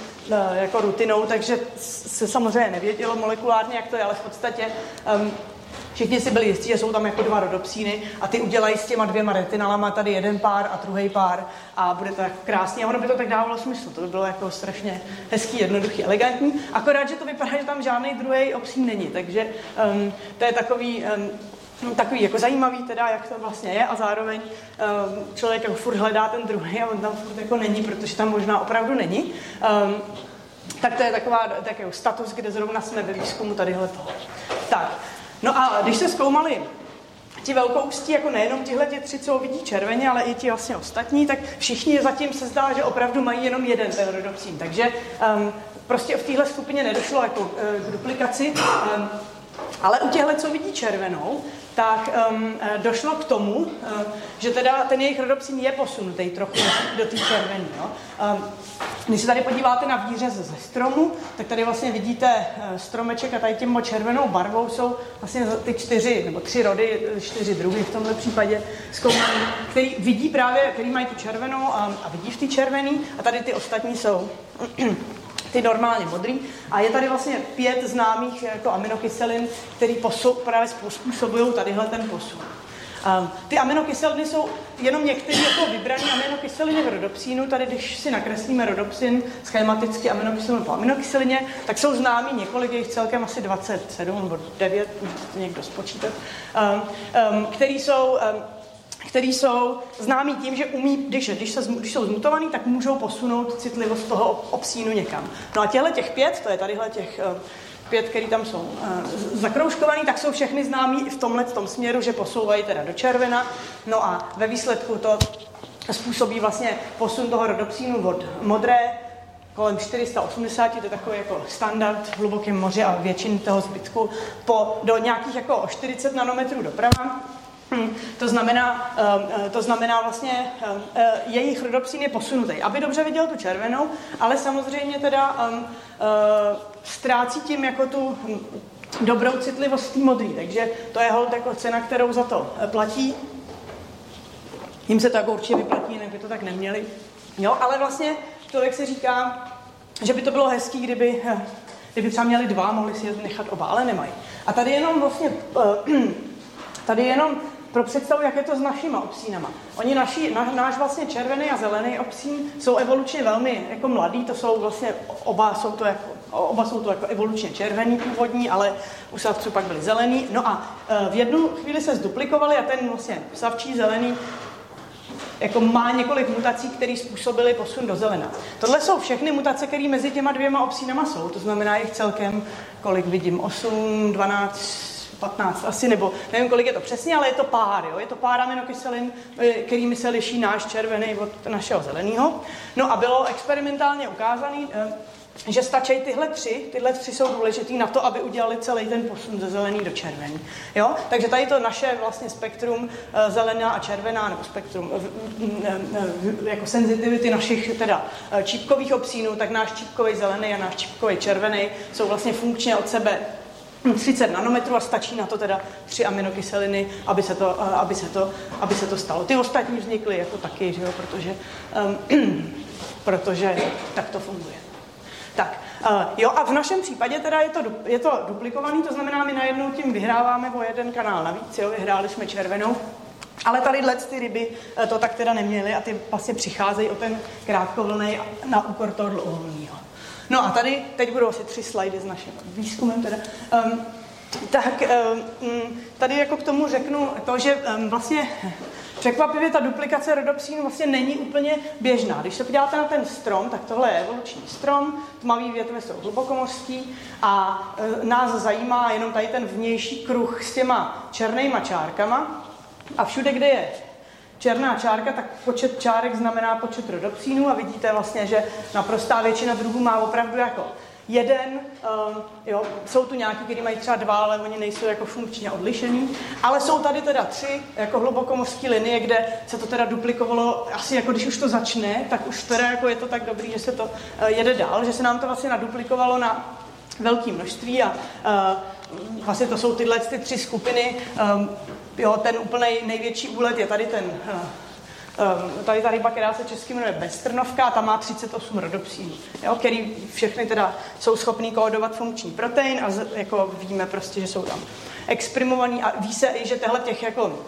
jako rutinou, takže se samozřejmě nevědělo molekulárně, jak to je, ale v podstatě um, Všichni si byli jistí, že jsou tam jako dva rodopsíny a ty udělají s těma dvěma retinalama tady jeden pár a druhý pár a bude to jako krásný a ono by to tak dávalo smysl. To by bylo jako strašně hezký, jednoduchý, elegantní. Akorát, že to vypadá, že tam žádný druhý obsín není, takže um, to je takový um, takový jako zajímavý teda, jak to vlastně je a zároveň um, člověk jako furt hledá ten druhý a on tam furt jako není, protože tam možná opravdu není. Um, tak to je taková takový status, kde zrovna jsme ve výzkumu tadyhle toho. Tak, No a když se zkoumali ti velkoustí, jako nejenom tihle ti tři, co vidí červeně, ale i ti vlastně ostatní, tak všichni zatím se zdá, že opravdu mají jenom jeden ten rodopsín. Takže um, prostě v téhle skupině nedošlo jako uh, k duplikaci. Um, ale u těchto, co vidí červenou, tak um, došlo k tomu, um, že teda ten jejich rodopsín je posunutý trochu do té červené. No? Um, když se tady podíváte na výřez ze stromu, tak tady vlastně vidíte uh, stromeček a tady tím červenou barvou jsou vlastně ty čtyři nebo tři rody, čtyři druhy v tomto případě zkoumaný, který vidí právě, který mají tu červenou a, a vidí v té červený a tady ty ostatní jsou ty normálně modrý. A je tady vlastně pět známých jako aminokyselin, které právě způsobují tadyhle ten posun. Um, ty aminokyseliny jsou jenom některé jako vybrané aminokyseliny rodopsínu. Tady, když si nakreslíme rodopsin schematicky aminokyselinu po aminokyselině, tak jsou známí několik, jich celkem asi 27 nebo 9, můžete někdo spočítat, um, um, který jsou který jsou známí tím, že umí, když, když, se, když jsou zmutovaný, tak můžou posunout citlivost toho obsínu někam. No a těhle těch pět, to je tadyhle těch pět, který tam jsou uh, zakroužkovaný, tak jsou všechny známí v tomhle tom směru, že posouvají teda do červena. No a ve výsledku to způsobí vlastně posun toho rodopsínu od modré kolem 480, to je takový jako standard v hlubokém moři a většiny toho zbytku, po, do nějakých jako 40 nanometrů doprava. Hm, to znamená, ehm, eh, to znamená vlastně, ehm, eh, jejich rodopsín je posunutý, aby dobře viděl tu červenou, ale samozřejmě teda um, uh, ztrácí tím jako tu hm, dobrou citlivost modrý, takže to je hold jako cena, kterou za to platí. Jim se to jako určitě vyplatí, jinak by to tak neměli. Jo, ale vlastně člověk si říká, že by to bylo hezký, kdyby, kdyby třeba měli dva, mohli si je nechat oba, ale nemají. A tady jenom vlastně, tady jenom pro představu, jak je to s našima obsínama. Oni naši, na, náš vlastně červený a zelený obsín jsou evolučně velmi jako mladý, to jsou vlastně, oba jsou to jako, oba jsou to jako evolučně červený původní, ale u savců pak byli zelený. No a e, v jednu chvíli se zduplikovali a ten vlastně savčí zelený jako má několik mutací, které způsobily posun do zelena. Tohle jsou všechny mutace, které mezi těma dvěma obsínama jsou, to znamená jich celkem, kolik vidím, 8, 12, 15 asi, nebo nevím, kolik je to přesně, ale je to pár, jo? je to pár aminokyselin, eh, kterými se liší náš červený od našeho zeleného. No a bylo experimentálně ukázaný, eh, že stačí tyhle tři, tyhle tři jsou důležitý na to, aby udělali celý ten posun ze zelený do červený. Jo? Takže tady to naše vlastně spektrum eh, zelená a červená, nebo spektrum jako senzitivity našich teda čípkových obsínů, tak náš čípkový zelený a náš čípkový červený jsou vlastně funkčně od sebe 30 nanometrů a stačí na to teda tři aminokyseliny, aby se to, aby se to, aby se to stalo. Ty ostatní vznikly jako taky, že jo, protože, um, protože tak to funguje. Tak, uh, jo, a v našem případě teda je to, je to duplikovaný, to znamená, my najednou tím vyhráváme o jeden kanál navíc, jo, vyhráli jsme červenou, ale tady ty ryby eh, to tak teda neměly a ty vlastně přicházejí o ten krátkovlný na úkor toho dlouhovlného. No a tady, teď budou asi tři slajdy s naším výzkumem teda. Um, tak um, tady jako k tomu řeknu to, že um, vlastně překvapivě ta duplikace rodopsínu vlastně není úplně běžná. Když se podíváte na ten strom, tak tohle je evoluční strom, tmavý větve jsou hlubokomorský a uh, nás zajímá jenom tady ten vnější kruh s těma černýma čárkama a všude, kde je černá čárka, tak počet čárek znamená počet rodopsínů a vidíte vlastně, že naprostá většina druhů má opravdu jako jeden, uh, jo, jsou tu nějaký, kteří mají třeba dva, ale oni nejsou jako funkčně odlišený, ale jsou tady teda tři jako hlubokomorské linie, kde se to teda duplikovalo, asi jako když už to začne, tak už teda jako je to tak dobrý, že se to uh, jede dál, že se nám to vlastně naduplikovalo na velké množství a uh, vlastně to jsou tyhle ty tři skupiny. Um, Jo, ten úplně největší úlet je tady ten, um, tady ta ryba, která se česky jmenuje Bestrnovka, a ta má 38 rodopsínů, jo, který všechny teda jsou schopný kódovat funkční protein a z, jako víme prostě, že jsou tam exprimovaný a ví se i, že tehle těch jako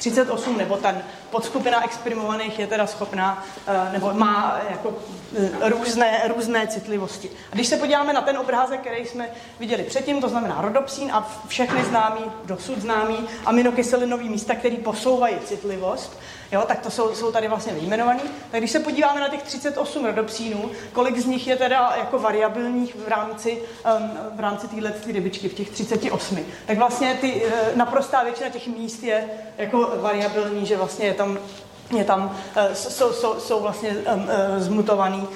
38 nebo ten podskupina exprimovaných je teda schopná, eh, nebo má jako eh, různé, různé citlivosti. A když se podíváme na ten obrázek, který jsme viděli předtím, to znamená rodopsín a všechny známý, dosud známý aminokyselinový místa, který posouvají citlivost, jo, tak to jsou, jsou tady vlastně vyjmenovaný. Tak když se podíváme na těch 38 rodopsínů, kolik z nich je teda jako variabilních v rámci, v rámci téhle rybičky, v těch 38, tak vlastně ty, uh, naprostá většina těch míst je jako variabilní, že vlastně je tam, je tam uh, jsou, jsou, jsou vlastně uh, zmutovaný,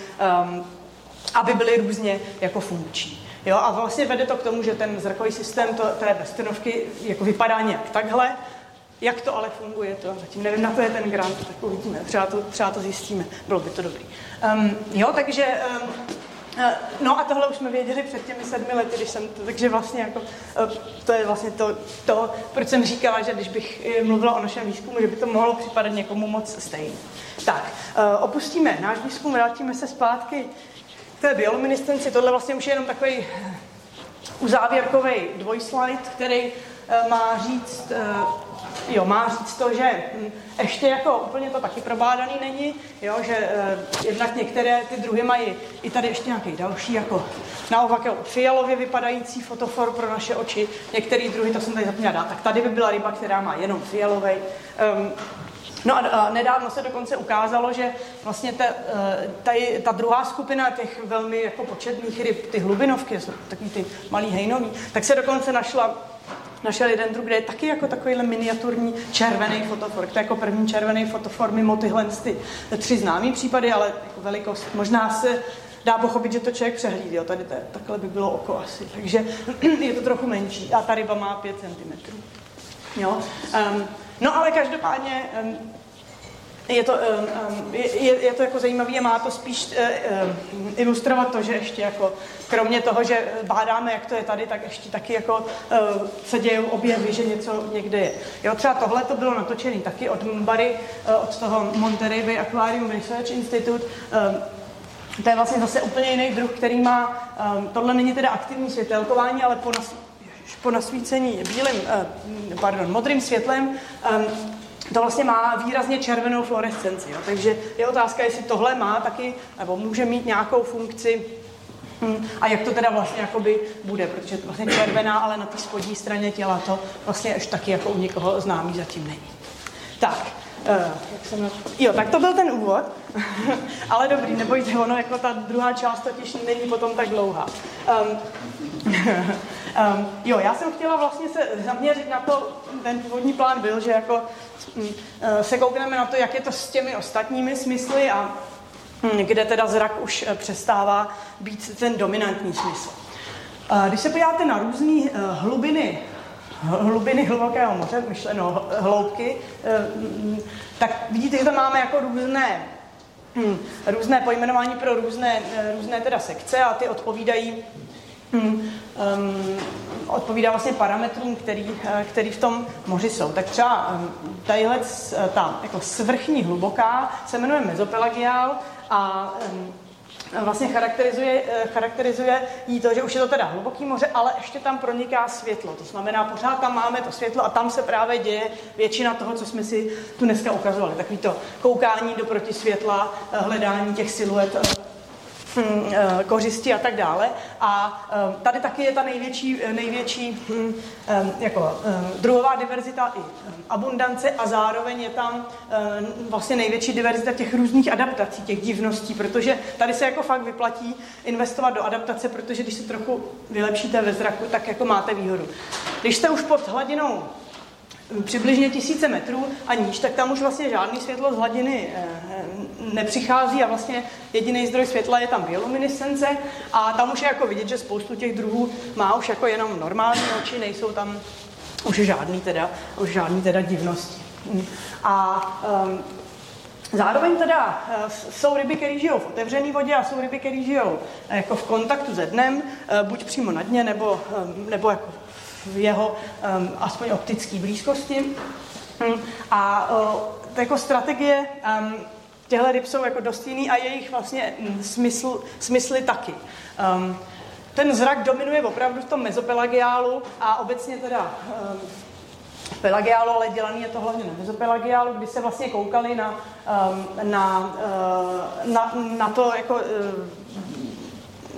aby byly různě jako funkční. Jo, a vlastně vede to k tomu, že ten zrakový systém to, té bestrnovky jako vypadá nějak takhle, jak to ale funguje, to zatím nevím, na to je ten grant, tak uvidíme, třeba to, třeba to zjistíme, bylo by to dobrý. Um, jo, takže um, No a tohle už jsme věděli před těmi sedmi lety, když jsem to, takže vlastně jako, to je vlastně to, to, proč jsem říkala, že když bych mluvila o našem výzkumu, že by to mohlo připadat někomu moc stejný. Tak, opustíme náš výzkum, vrátíme se zpátky k té bioluminescenci. Tohle vlastně už je jenom takový uzávěrkový dvojslide, který má říct jo, má říct to, že hm, ještě jako úplně to taky probádaný není, jo, že eh, jednak některé ty druhy mají i tady ještě nějaký další, jako naopak jako fialově vypadající fotofor pro naše oči, některé druhy, to jsem tady zapomněla dát, tak tady by byla ryba, která má jenom fialový. Um, No a nedávno se dokonce ukázalo, že vlastně ta, eh, tady, ta druhá skupina těch velmi jako početných ryb, ty hlubinovky, takový ty malý hejnový, tak se dokonce našla našel jeden druh, kde je taky jako takovýhle miniaturní červený fotofor. To je jako první červený fotofor mimo tyhle ty tři známý případy, ale jako velikost. Možná se dá pochopit, že to člověk přehlídl. Tady to, takhle by bylo oko asi. Takže je to trochu menší. A ta ryba má 5 cm. Jo? Um, no ale každopádně um, je to, um, je, je to jako zajímavé a má to spíš uh, ilustrovat to, že ještě jako kromě toho, že bádáme, jak to je tady, tak ještě taky jako se dějou objevy, že něco někde je. Jo, třeba tohle to bylo natočené taky od Mbary, uh, od toho Monterey Bay Aquarium Research Institute. To je vlastně zase úplně jiný druh, který má, tohle není teda aktivní světelkování, ale po, nas, po nasvícení bílým, pardon, modrým světlem to vlastně má výrazně červenou fluorescenci. Jo? Takže je otázka, jestli tohle má taky, nebo může mít nějakou funkci Hmm. A jak to teda vlastně jakoby bude, protože to vlastně červená, ale na té spodní straně těla to vlastně až taky jako u někoho známý zatím není. Tak, Uh. Jo, tak to byl ten úvod, ale dobrý, nebojte, ono jako ta druhá část totiž není potom tak dlouhá. Um, um, jo, já jsem chtěla vlastně se zaměřit na to, ten původní plán byl, že jako se koukneme na to, jak je to s těmi ostatními smysly a um, kde teda zrak už uh, přestává být ten dominantní smysl. Uh, když se podíváte na různé hlubiny hlubiny hlubokého moře, myšleno hloubky, eh, tak vidíte, že tam máme jako různé, hm, různé pojmenování pro různé, eh, různé teda sekce a ty odpovídají odpovídá vlastně parametrům, který, eh, který v tom moři jsou. Tak třeba um, tadyhle ta jako svrchní hluboká se jmenuje mezopelagiál a vlastně charakterizuje, eh, charakterizuje jí to, že už je to teda hluboký moře, ale ještě tam proniká světlo. To znamená, pořád tam máme to světlo a tam se právě děje většina toho, co jsme si tu dneska ukazovali. Takový to koukání do protisvětla, eh, hledání těch siluet eh, eh, kořisti a tak dále. A eh, tady taky je ta největší, eh, největší hm, jako, druhová diverzita i abundance a zároveň je tam vlastně největší diverzita těch různých adaptací, těch divností, protože tady se jako fakt vyplatí investovat do adaptace, protože když se trochu vylepšíte ve zraku, tak jako máte výhodu. Když jste už pod hladinou přibližně tisíce metrů a níž, tak tam už vlastně žádný světlo z hladiny eh, nepřichází a vlastně jediný zdroj světla je tam bioluminescence a tam už je jako vidět, že spoustu těch druhů má už jako jenom normální oči, nejsou tam už žádný teda, už žádný teda divnosti. A um, Zároveň teda uh, jsou ryby, které žijou v otevřené vodě a jsou ryby, které žijou jako v kontaktu se dnem, buď přímo na dně, nebo, um, nebo jako v jeho um, aspoň optické blízkosti. Um, a uh, jako strategie um, těchto ryb jsou jako dost jiný a jejich vlastně um, smysl, smysly taky. Um, ten zrak dominuje opravdu v tom mezopelagiálu a obecně teda um, pelagiálu, ale dělaný je to hlavně na mezopelagiálu, kdy se vlastně koukali na, um, na, uh, na, na to, jako, uh,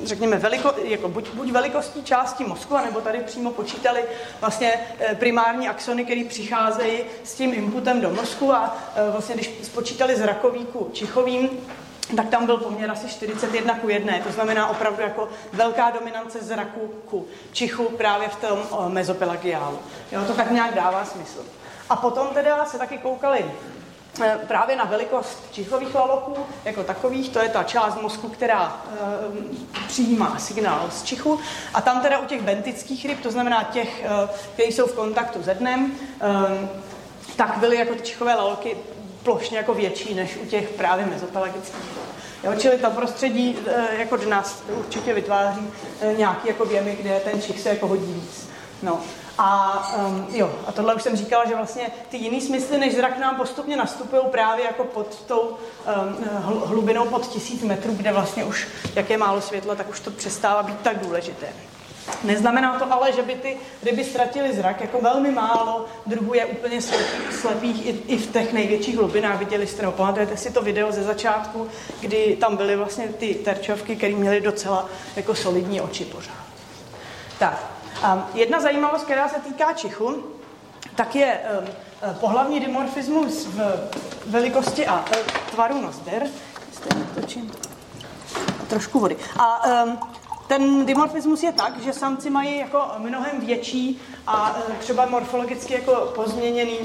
řekněme, veliko, jako buď, buď velikostní části mozku, nebo tady přímo počítali vlastně eh, primární axony, které přicházejí s tím inputem do mozku a eh, vlastně když spočítali zrakovíku čichovým, tak tam byl poměr asi 41 ku 1, to znamená opravdu jako velká dominance zraku ku čichu právě v tom mezopelagiálu. Jo, to tak nějak dává smysl. A potom teda se taky koukali právě na velikost čichových laloků jako takových, to je ta část mozku, která e, přijímá signál z čichu. A tam teda u těch bentických ryb, to znamená těch, e, které jsou v kontaktu se dnem, e, tak byly jako ty čichové laloky plošně jako větší než u těch právě mezopelagických. Jo, čili to prostředí e, jako dna určitě vytváří e, nějaký jako věmy, kde ten čich se jako hodí víc. No. A um, jo, a tohle už jsem říkala, že vlastně ty jiný smysly než zrak nám postupně nastupují právě jako pod tou um, hlubinou pod tisíc metrů, kde vlastně už, jak je málo světla, tak už to přestává být tak důležité. Neznamená to ale, že by ty ryby ztratily zrak, jako velmi málo druhů je úplně slepých, slepých i, i v těch největších hlubinách. Viděli jste, no, pamatujete si to video ze začátku, kdy tam byly vlastně ty terčovky, které měly docela jako solidní oči pořád. Tak, Jedna zajímavost, která se týká čichu, tak je um, pohlavní dimorfismus v velikosti a tvaru nozder. Trošku vody. A um, ten dimorfismus je tak, že samci mají jako mnohem větší a e, třeba morfologicky jako pozměněný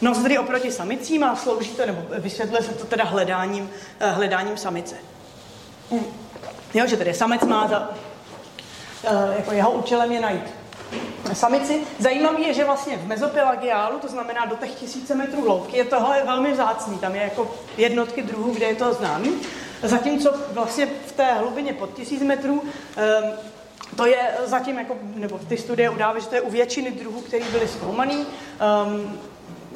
nozdry oproti samicím a slouží to, nebo vysvětluje se to teda hledáním, hledáním samice. Hm. Jo, že tedy samec má za, jako jeho účelem je najít samici. Zajímavé je, že vlastně v mezopelagiálu, to znamená do těch tisíce metrů hloubky, je tohle velmi vzácný. Tam je jako jednotky druhů, kde je to známý. Zatímco vlastně v té hlubině pod tisíc metrů um, to je zatím, jako, nebo ty studie udávají, že to je u většiny druhů, který byly zkoumaný. Um,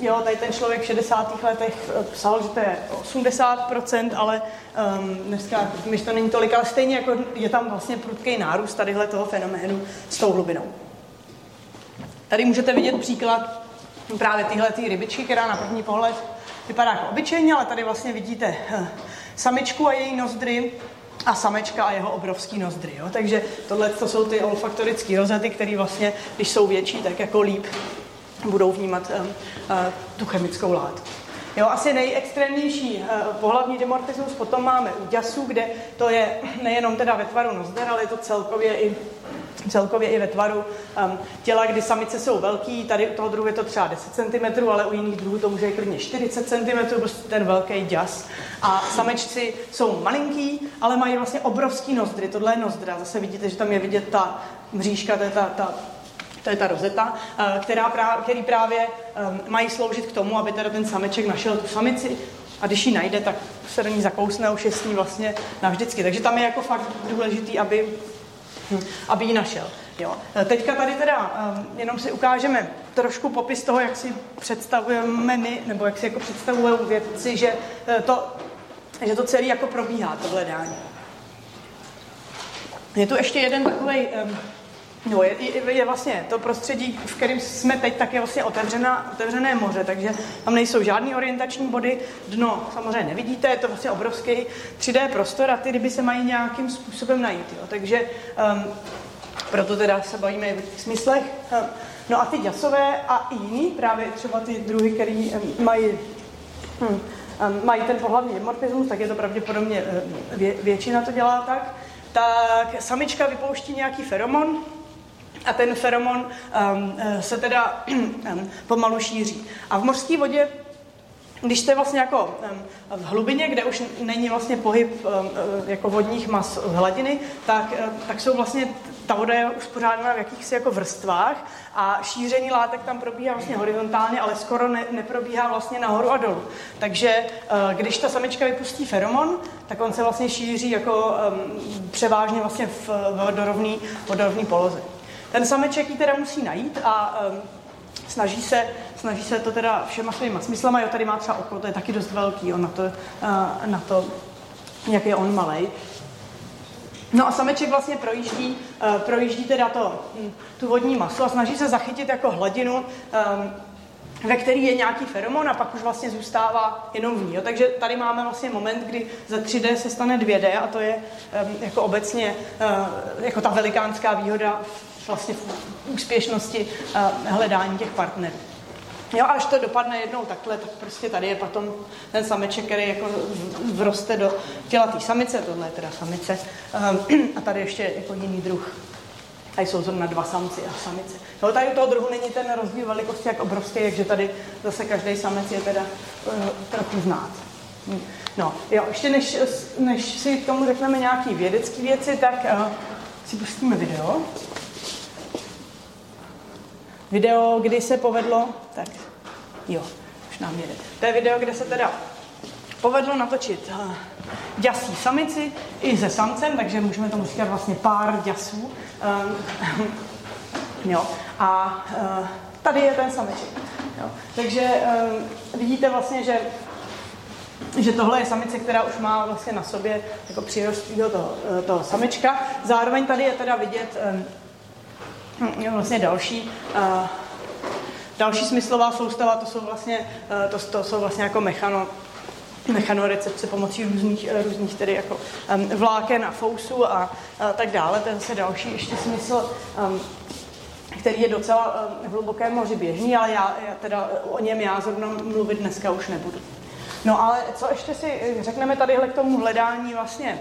jo, tady ten člověk v 60. letech eh, psal, že to je 80%, ale um, dneska, myš to není tolik, ale stejně jako je tam vlastně prudký nárůst tadyhle toho fenoménu s tou hlubinou. Tady můžete vidět příklad právě tyhle ty rybičky, která na první pohled vypadá jako obyčejně, ale tady vlastně vidíte eh, samičku a její nozdry a samečka a jeho obrovský nozdry. Jo? Takže tohle to jsou ty olfaktorické rozety, které vlastně, když jsou větší, tak jako líp budou vnímat uh, uh, tu chemickou látku. Jo, asi nejextrémnější uh, pohlavní dimorfismus potom máme u děsů, kde to je nejenom teda ve tvaru nozder, ale je to celkově i celkově i ve tvaru um, těla, kdy samice jsou velký, tady u toho druhu je to třeba 10 cm, ale u jiných druhů to může klidně 40 cm, prostě ten velký děs. A samečci jsou malinký, ale mají vlastně obrovský nozdry, tohle je nozdra, zase vidíte, že tam je vidět ta mřížka, to je ta, ta to je ta rozeta, uh, která právě, který právě um, mají sloužit k tomu, aby teda ten sameček našel tu samici a když ji najde, tak se do ní zakousne a už je s ní vlastně navždycky. Takže tam je jako fakt důležitý, aby Hm, aby ji našel. Jo. E, teďka tady teda jenom si ukážeme trošku popis toho, jak si představujeme my, nebo jak si jako představují vědci, že to, že to celé jako probíhá, to hledání. Je tu ještě jeden takový No, je, je, je vlastně to prostředí, v kterém jsme teď, tak je vlastně otevřená, otevřené moře, takže tam nejsou žádné orientační body, dno samozřejmě nevidíte, je to vlastně obrovský 3D prostor a ty ryby se mají nějakým způsobem najít. Jo. Takže um, proto teda se bavíme v smyslech. Um, no a ty děsové a i jiný, právě třeba ty druhy, které um, mají um, mají ten pohlavní dimorfismus, tak je to pravděpodobně vě, většina to dělá tak, tak samička vypouští nějaký feromon, a ten feromon um, se teda um, pomalu šíří. A v mořské vodě když jste vlastně jako v hlubině, kde už není vlastně pohyb jako vodních mas z hladiny, tak, tak jsou vlastně, ta voda je uspořádána v jakýchsi jako vrstvách a šíření látek tam probíhá vlastně horizontálně, ale skoro ne, neprobíhá vlastně nahoru a dolů. Takže když ta samička vypustí feromon, tak on se vlastně šíří jako převážně vlastně v vodorovný, vodorovný poloze. Ten sameček ji teda musí najít a um, snaží se, snaží se to teda všema svýma smyslama. Jo, tady má třeba oko, to je taky dost velký, on na to, uh, na to jak je on malý. No a sameček vlastně projíždí, uh, projíždí teda to, um, tu vodní masu a snaží se zachytit jako hladinu, um, ve který je nějaký feromon a pak už vlastně zůstává jenom v ní. Jo. Takže tady máme vlastně moment, kdy za 3D se stane 2D a to je um, jako obecně uh, jako ta velikánská výhoda vlastně v úspěšnosti uh, hledání těch partnerů. Jo, až to dopadne jednou takhle, tak prostě tady je potom ten sameček, který jako vroste do těla té samice, tohle je teda samice, um, a tady ještě jako jiný druh. Tady jsou zrovna dva samci a samice. No, tady u toho druhu není ten rozdíl velikosti jak obrovský, takže tady zase každý samec je teda uh, trochu znát. No, jo, ještě než, než si k tomu řekneme nějaké vědecké věci, tak uh, si pustíme video video, kdy se povedlo, tak jo, už nám jede. To je video, kde se teda povedlo natočit uh, děsí samici i se samcem, takže můžeme tomu říkat vlastně pár děsů. Um, jo. A uh, tady je ten sameček. Jo. Takže um, vidíte vlastně, že že tohle je samice, která už má vlastně na sobě jako přírostlý toho, toho samečka. Zároveň tady je teda vidět um, vlastně další, uh, další smyslová soustava, to jsou vlastně, uh, to, to jsou vlastně jako mechano, mechanorecepce pomocí různých, uh, různých tedy jako um, vláken a fousů a uh, tak dále. To je zase další ještě smysl, um, který je docela um, v hlubokém moři běžný, ale já, já teda o něm já zrovna mluvit dneska už nebudu. No ale co ještě si řekneme tadyhle k tomu hledání vlastně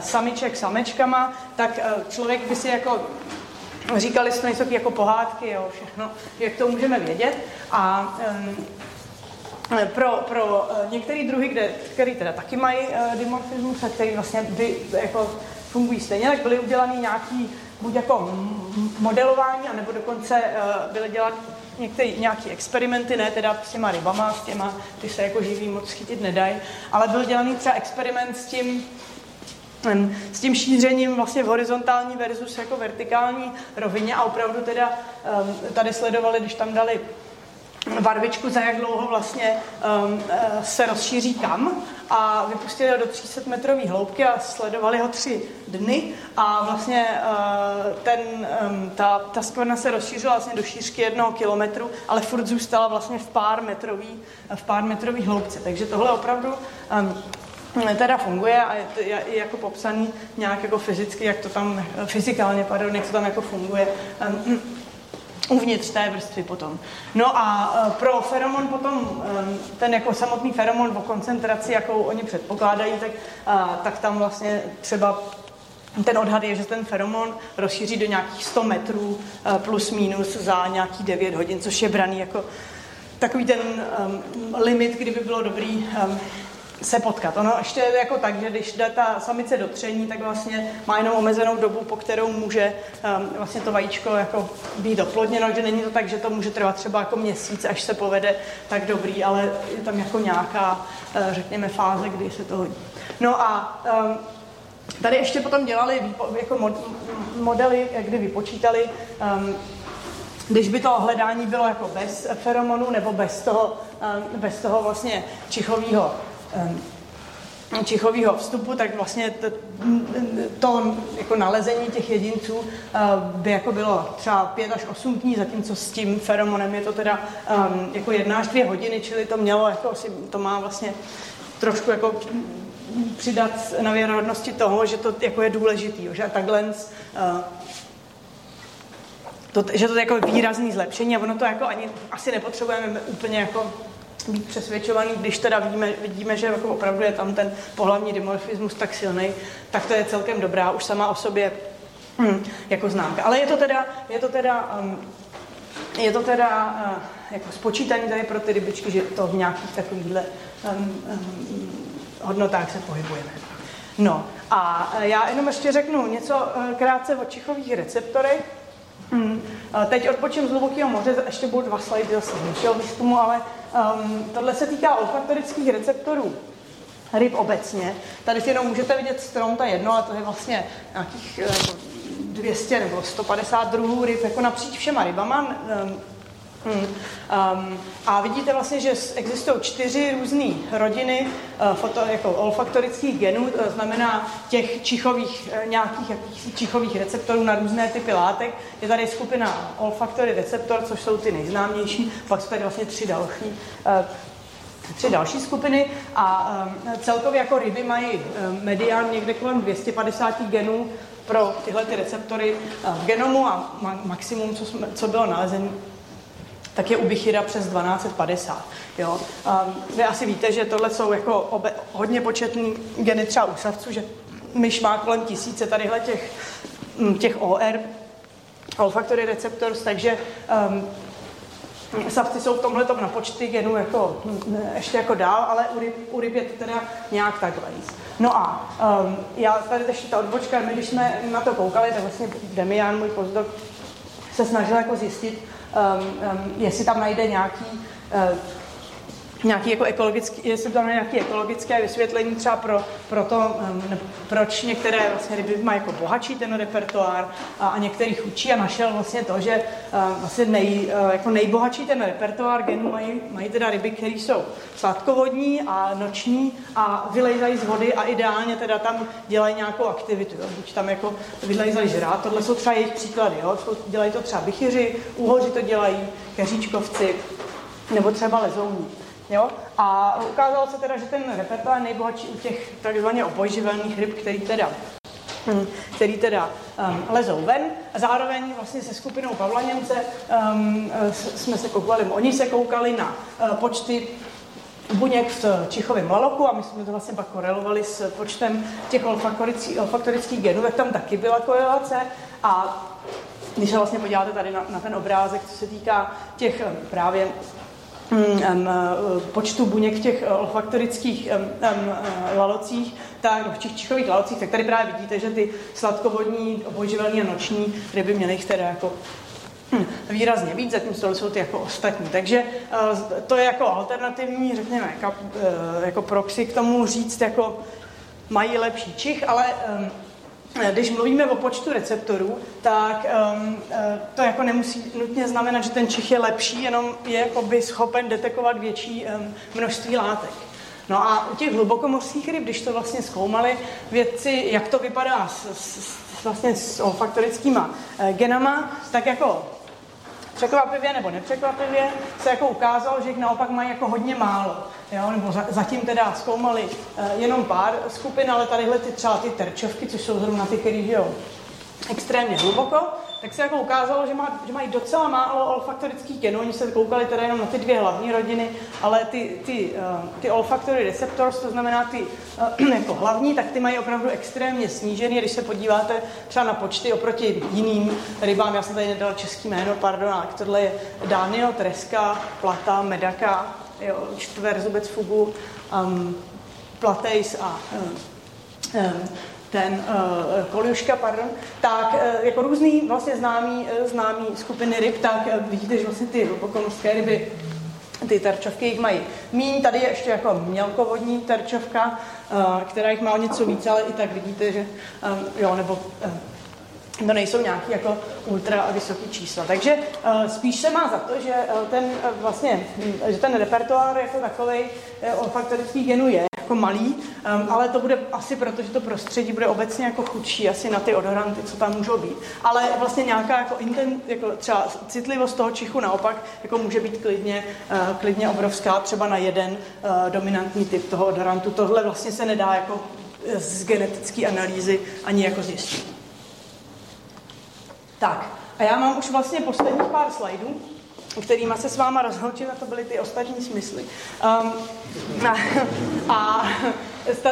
samiček samečkama, tak člověk by si jako říkali jsme něco jako pohádky, jo, všechno, jak to můžeme vědět. A um, pro, pro některé druhy, kde, který teda taky mají uh, dimorfismus a který vlastně by, jako fungují stejně, tak byly udělané nějaký buď jako modelování, anebo dokonce uh, byly dělat některé nějaké experimenty, ne teda s těma rybama, s těma, ty se jako živí moc chytit nedají, ale byl dělaný třeba experiment s tím, s tím šířením vlastně v horizontální versus jako vertikální rovině a opravdu teda tady sledovali, když tam dali barvičku, za jak dlouho vlastně um, se rozšíří kam a vypustili ho do 300 metrové hloubky a sledovali ho tři dny a vlastně uh, ten, um, ta, ta skvrna se rozšířila vlastně do šířky jednoho kilometru, ale furt zůstala vlastně v pár metrový, v pár metrový hloubce. Takže tohle opravdu um, teda funguje a je, to, je, je jako popsaný nějak jako fyzicky, jak to tam, fyzikálně, pardon, jak to tam jako funguje. Um, uvnitř té vrstvy potom. No a e, pro feromon potom, e, ten jako samotný feromon o koncentraci, jakou oni předpokládají, tak, tak tam vlastně třeba ten odhad je, že ten feromon rozšíří do nějakých 100 metrů e, plus minus za nějaký 9 hodin, což je braný jako takový ten um, limit, kdyby bylo dobrý um, se potkat. Ono ještě je jako tak, že když jde ta samice do tření, tak vlastně má jenom omezenou dobu, po kterou může um, vlastně to vajíčko jako být oplodněno, že není to tak, že to může trvat třeba jako měsíc, až se povede tak dobrý, ale je tam jako nějaká, uh, řekněme, fáze, kdy se to hodí. No a um, tady ještě potom dělali výpo, jako mod, modely, kdy vypočítali um, když by to hledání bylo jako bez feromonu nebo bez toho, bez toho vlastně čichového čichového vstupu, tak vlastně to, to jako nalezení těch jedinců eh, by jako bylo třeba 5 až 8 dní, zatímco s tím feromonem je to teda um, jako jedna až dvě hodiny, čili to mělo, jako si, to má vlastně trošku jako přidat na věrohodnosti toho, že to jako je důležitý, že takhle uh, to, že to je jako výrazný zlepšení a ono to jako ani asi nepotřebujeme úplně jako být přesvědčovaný, když teda vidíme, vidíme že jako opravdu je tam ten pohlavní dimorfismus tak silný, tak to je celkem dobrá už sama o sobě hm, jako známka. Ale je to teda, je to teda, um, je to teda uh, jako spočítání tady pro ty rybičky, že to v nějakých takovýchhle um, um, hodnotách se pohybujeme. No a já jenom ještě řeknu něco krátce o čichových receptorech. Hmm. Teď odpočím z hlubokého moře, ještě budou dva slajdy zase z výzkumu, ale um, tohle se týká olfaktorických receptorů ryb obecně. Tady si jenom můžete vidět strom, ta jedno, ale to je vlastně nějakých jako 200 nebo 150 druhů ryb jako napříč všema rybama. Um, Hmm. Um, a vidíte vlastně, že existují čtyři různé rodiny uh, foto, jako olfaktorických genů, to znamená těch čichových, uh, nějakých jakých čichových receptorů na různé typy látek. Je tady skupina olfaktory receptor, což jsou ty nejznámější, pak jsou tady vlastně tři další, uh, tři další skupiny a um, celkově jako ryby mají um, medián někde kolem 250 genů pro tyhle ty receptory v genomu a maximum, co, jsme, co bylo nalezeno, tak je u Bichyra přes 1250. Jo? Um, vy asi víte, že tohle jsou jako obe, hodně početný geny třeba u savců, že myš má kolem tisíce tadyhle těch, mm, těch OR, olfactory receptors, takže um, savci jsou v tomhle na počty genů jako, mm, ještě jako dál, ale u ryb, u ryb je to teda nějak takhle. No a um, já tady ještě ta odbočka, my když jsme na to koukali, tak vlastně Demian, můj pozdok, se snažil jako zjistit, um, um, jestli tam najde nějaký uh, nějaký jako ekologický, jestli tam nějaké ekologické vysvětlení třeba pro, pro to, um, proč některé vlastně ryby mají jako bohatší ten repertoár a, a některý chudší a našel vlastně to, že uh, vlastně nej, uh, jako nejbohatší ten repertoár genů mají, mají teda ryby, které jsou sladkovodní a noční a vylejzají z vody a ideálně teda tam dělají nějakou aktivitu. Jo? Buď tam jako vylejzají žrát, tohle jsou třeba jejich příklady. Jo? Dělají to třeba bychyři, úhoři to dělají, keříčkovci nebo třeba lezouní. Jo? A ukázalo se teda, že ten repertoár je nejbohatší u těch takzvaně obojživelných ryb, který teda hm, který teda um, lezou ven. Zároveň vlastně se skupinou Pavlaněmce um, jsme se koukali, oni se koukali na uh, počty buněk v čichovém laloku a my jsme to vlastně pak korelovali s počtem těch olfaktorických genů, tak tam taky byla korelace a když se vlastně podíváte tady na, na ten obrázek, co se týká těch právě počtu buněk v těch olfaktorických um, um, lalocích, tak v těch čichových lalocích, tak tady právě vidíte, že ty sladkovodní, obojživelní a noční ryby měly jich teda jako hm, výrazně víc, zatímco jsou ty jako ostatní. Takže to je jako alternativní, řekněme, jako, proxy k tomu říct, jako mají lepší čich, ale když mluvíme o počtu receptorů, tak um, to jako nemusí nutně znamenat, že ten čich je lepší, jenom je by schopen detekovat větší um, množství látek. No a u těch hlubokomorských ryb, když to vlastně zkoumali vědci, jak to vypadá s, s, vlastně s olfaktorickýma uh, genama, tak jako překvapivě nebo nepřekvapivě se jako ukázalo, že jich naopak mají jako hodně málo. Jo? Nebo za, zatím teda zkoumali uh, jenom pár skupin, ale tadyhle ty třeba ty terčovky, což jsou zrovna ty, které extrémně hluboko, tak se jako ukázalo, že, má, že mají docela málo olfaktorických genů. Oni se koukali teda jenom na ty dvě hlavní rodiny, ale ty, ty, uh, ty olfactory receptors, to znamená ty uh, jako hlavní, tak ty mají opravdu extrémně snížený. Když se podíváte třeba na počty oproti jiným rybám, já jsem tady nedal český jméno, pardon, ale tohle je Daniel, Treska, Plata, Medaka, jo, čtverzubec fugu, um, Platejs a um, um, ten uh, Koliuška, pardon, tak uh, jako různý vlastně známý, uh, známý skupiny ryb, tak uh, vidíte, že vlastně ty hlubokomorské ryby ty terčovky jich mají míň, tady je ještě jako mělkovodní terčovka, která jich má něco víc, ale i tak vidíte, že jo, nebo to nejsou nějaký jako ultra vysoký čísla. Takže uh, spíš se má za to, že uh, ten uh, vlastně, že ten repertoár jako takový uh, olfaktorický genů je jako malý, um, ale to bude asi proto, že to prostředí bude obecně jako chudší asi na ty odoranty, co tam můžou být. Ale vlastně nějaká jako, inten, jako třeba citlivost toho čichu naopak jako může být klidně, klidně obrovská, třeba na jeden dominantní typ toho odorantu. Tohle vlastně se nedá jako z genetické analýzy ani jako zjistit. Tak, a já mám už vlastně posledních pár slajdů kterými se s váma rozhodčila, to byly ty ostatní smysly. Um, a, a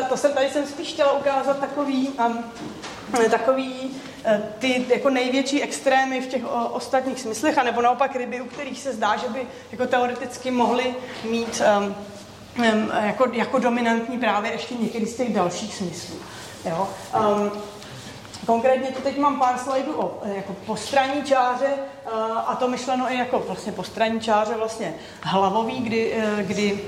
to jsem tady jsem spíš chtěla ukázat takový, um, takový eh, ty jako největší extrémy v těch o, ostatních smyslech, anebo naopak ryby, u kterých se zdá, že by jako teoreticky mohly mít um, um, jako, jako dominantní právě ještě někdy z těch dalších smyslů. Jo? Um, Konkrétně tu teď mám pár slajdů o e, jako postraní čáře e, a to myšleno i jako vlastně postraní čáře vlastně hlavový, kdy, e, kdy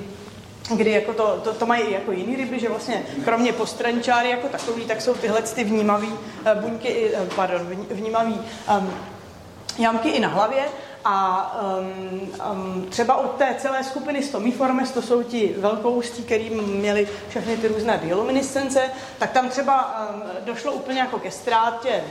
kdy jako to, to, to mají jako jiný ryby, že vlastně kromě postrančáry jako takový, tak jsou tyhle ty vnímavý buňky, pardon, vnímavý um, jamky i na hlavě a um, um, třeba od té celé skupiny Stomiformes, to jsou ti velkoustí, který měli všechny ty různé bioluminescence, tak tam třeba um, došlo úplně jako ke ztrátě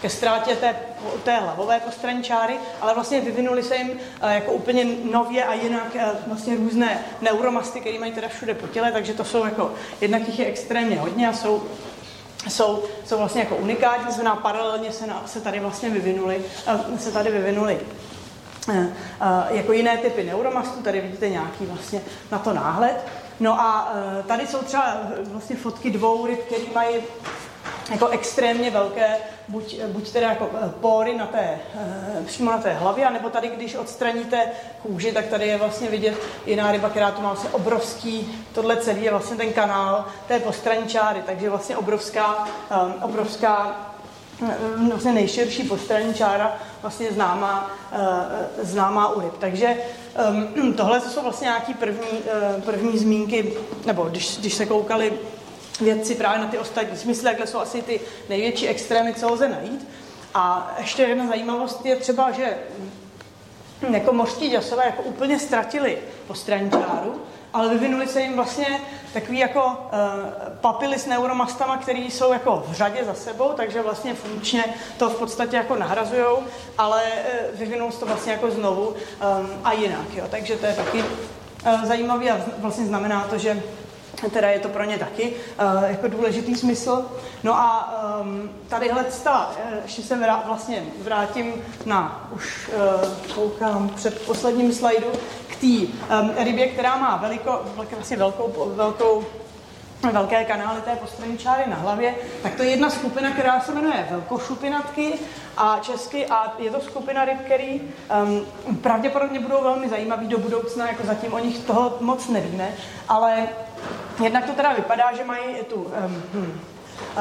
ke ztrátě té, té hlavové postranní čáry, ale vlastně vyvinuli se jim uh, jako úplně nově a jinak uh, vlastně různé neuromasty, které mají teda všude po těle, takže to jsou jako, jednak jich je extrémně hodně a jsou jsou, jsou vlastně jako unikátní, znamená paralelně se, na, se tady vlastně vyvinuli, uh, se tady vyvinuli uh, uh, jako jiné typy neuromastů, tady vidíte nějaký vlastně na to náhled. No a tady jsou třeba vlastně fotky dvou ryb, které mají jako extrémně velké, buď, buď teda jako eh, pory na té, eh, přímo na té hlavě, nebo tady, když odstraníte kůži, tak tady je vlastně vidět jiná ryba, která tu má vlastně obrovský, tohle celý je vlastně ten kanál té postranní čáry, takže vlastně obrovská, um, obrovská vlastně nejširší postranní čára vlastně známá, známá u ryb. Takže um, tohle jsou vlastně nějaký první, první zmínky, nebo když, když se koukali vědci právě na ty ostatní smysly, jakhle jsou asi ty největší extrémy, co lze najít. A ještě jedna zajímavost je třeba, že jako mořští děsové jako úplně ztratili postranní čáru, ale vyvinuli se jim vlastně takový jako uh, papily s neuromastama, které jsou jako v řadě za sebou, takže vlastně funkčně to v podstatě jako nahrazujou, ale uh, vyvinou se to vlastně jako znovu um, a jinak. Jo. Takže to je taky uh, zajímavé a vlastně znamená to, že teda je to pro ně taky uh, jako důležitý smysl. No a um, tadyhle ta, ještě se vrá, vlastně vrátím na, už uh, koukám před posledním slajdu, k té um, rybě, která má veliko, vlastně velkou, velkou velké kanály té postranní čáry na hlavě, tak to je jedna skupina, která se jmenuje velkošupinatky a česky a je to skupina ryb, který um, pravděpodobně budou velmi zajímavý do budoucna, jako zatím o nich toho moc nevíme, ale jednak to teda vypadá, že mají tu um,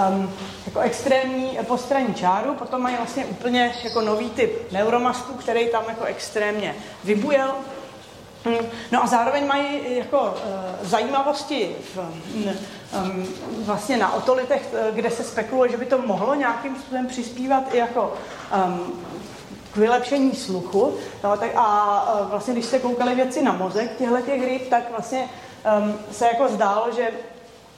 um, jako extrémní postranní čáru, potom mají vlastně úplně jako nový typ neuromastů, který tam jako extrémně vybujel, Hmm. No a zároveň mají jako uh, zajímavosti v, um, vlastně na otolitech, eh, kde se spekuluje, že by to mohlo nějakým způsobem přispívat i jako um, k vylepšení sluchu. No, tak a uh, vlastně, když se koukali věci na mozek těchto těch ryb, tak vlastně um, se jako zdálo, že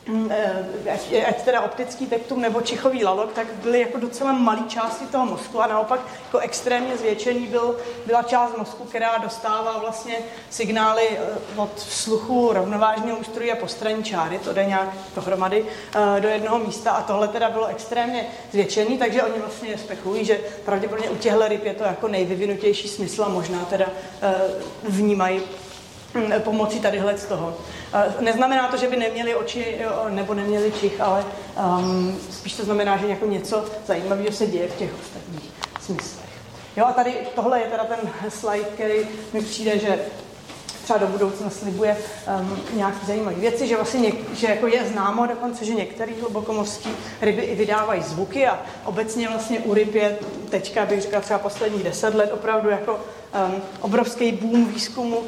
Mm, eh, ať teda optický tektum nebo čichový lalok, tak byly jako docela malé části toho mozku a naopak jako extrémně zvětšený byl, byla část mozku, která dostává vlastně signály eh, od sluchu rovnovážného ústrojí a postranní čáry, to jde nějak dohromady eh, do jednoho místa a tohle teda bylo extrémně zvětšený, takže oni vlastně spekulují, že pravděpodobně u těchto ryb je to jako nejvyvinutější smysl a možná teda vnímají pomocí tadyhle z toho. Neznamená to, že by neměli oči nebo neměli čich, ale um, spíš to znamená, že jako něco zajímavého se děje v těch ostatních smyslech. Jo a tady tohle je teda ten slide, který mi přijde, že třeba do budoucna slibuje um, nějaké zajímavé věci, že vlastně něk, že jako je známo dokonce, že některé hlubokomorské ryby i vydávají zvuky a obecně vlastně u ryb je teďka, bych říkala třeba posledních deset let, opravdu jako um, obrovský boom výzkumu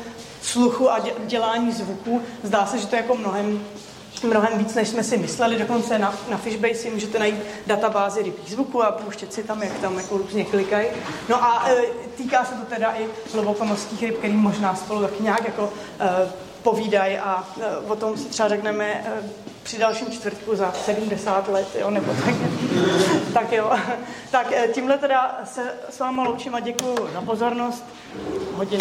sluchu a dělání zvuku. Zdá se, že to je jako mnohem mnohem víc, než jsme si mysleli. Dokonce na, na Fishbase si můžete najít databázi rybích zvuku a pouštět si tam, jak tam jako různě klikají. No a e, týká se to teda i hlubokomorských ryb, který možná spolu tak nějak jako e, povídají a e, o tom si třeba řekneme e, při dalším čtvrtku za 70 let, jo, nebo tak. tak jo. Tak e, tímhle teda se s váma loučím a děkuji za pozornost. Hodinu.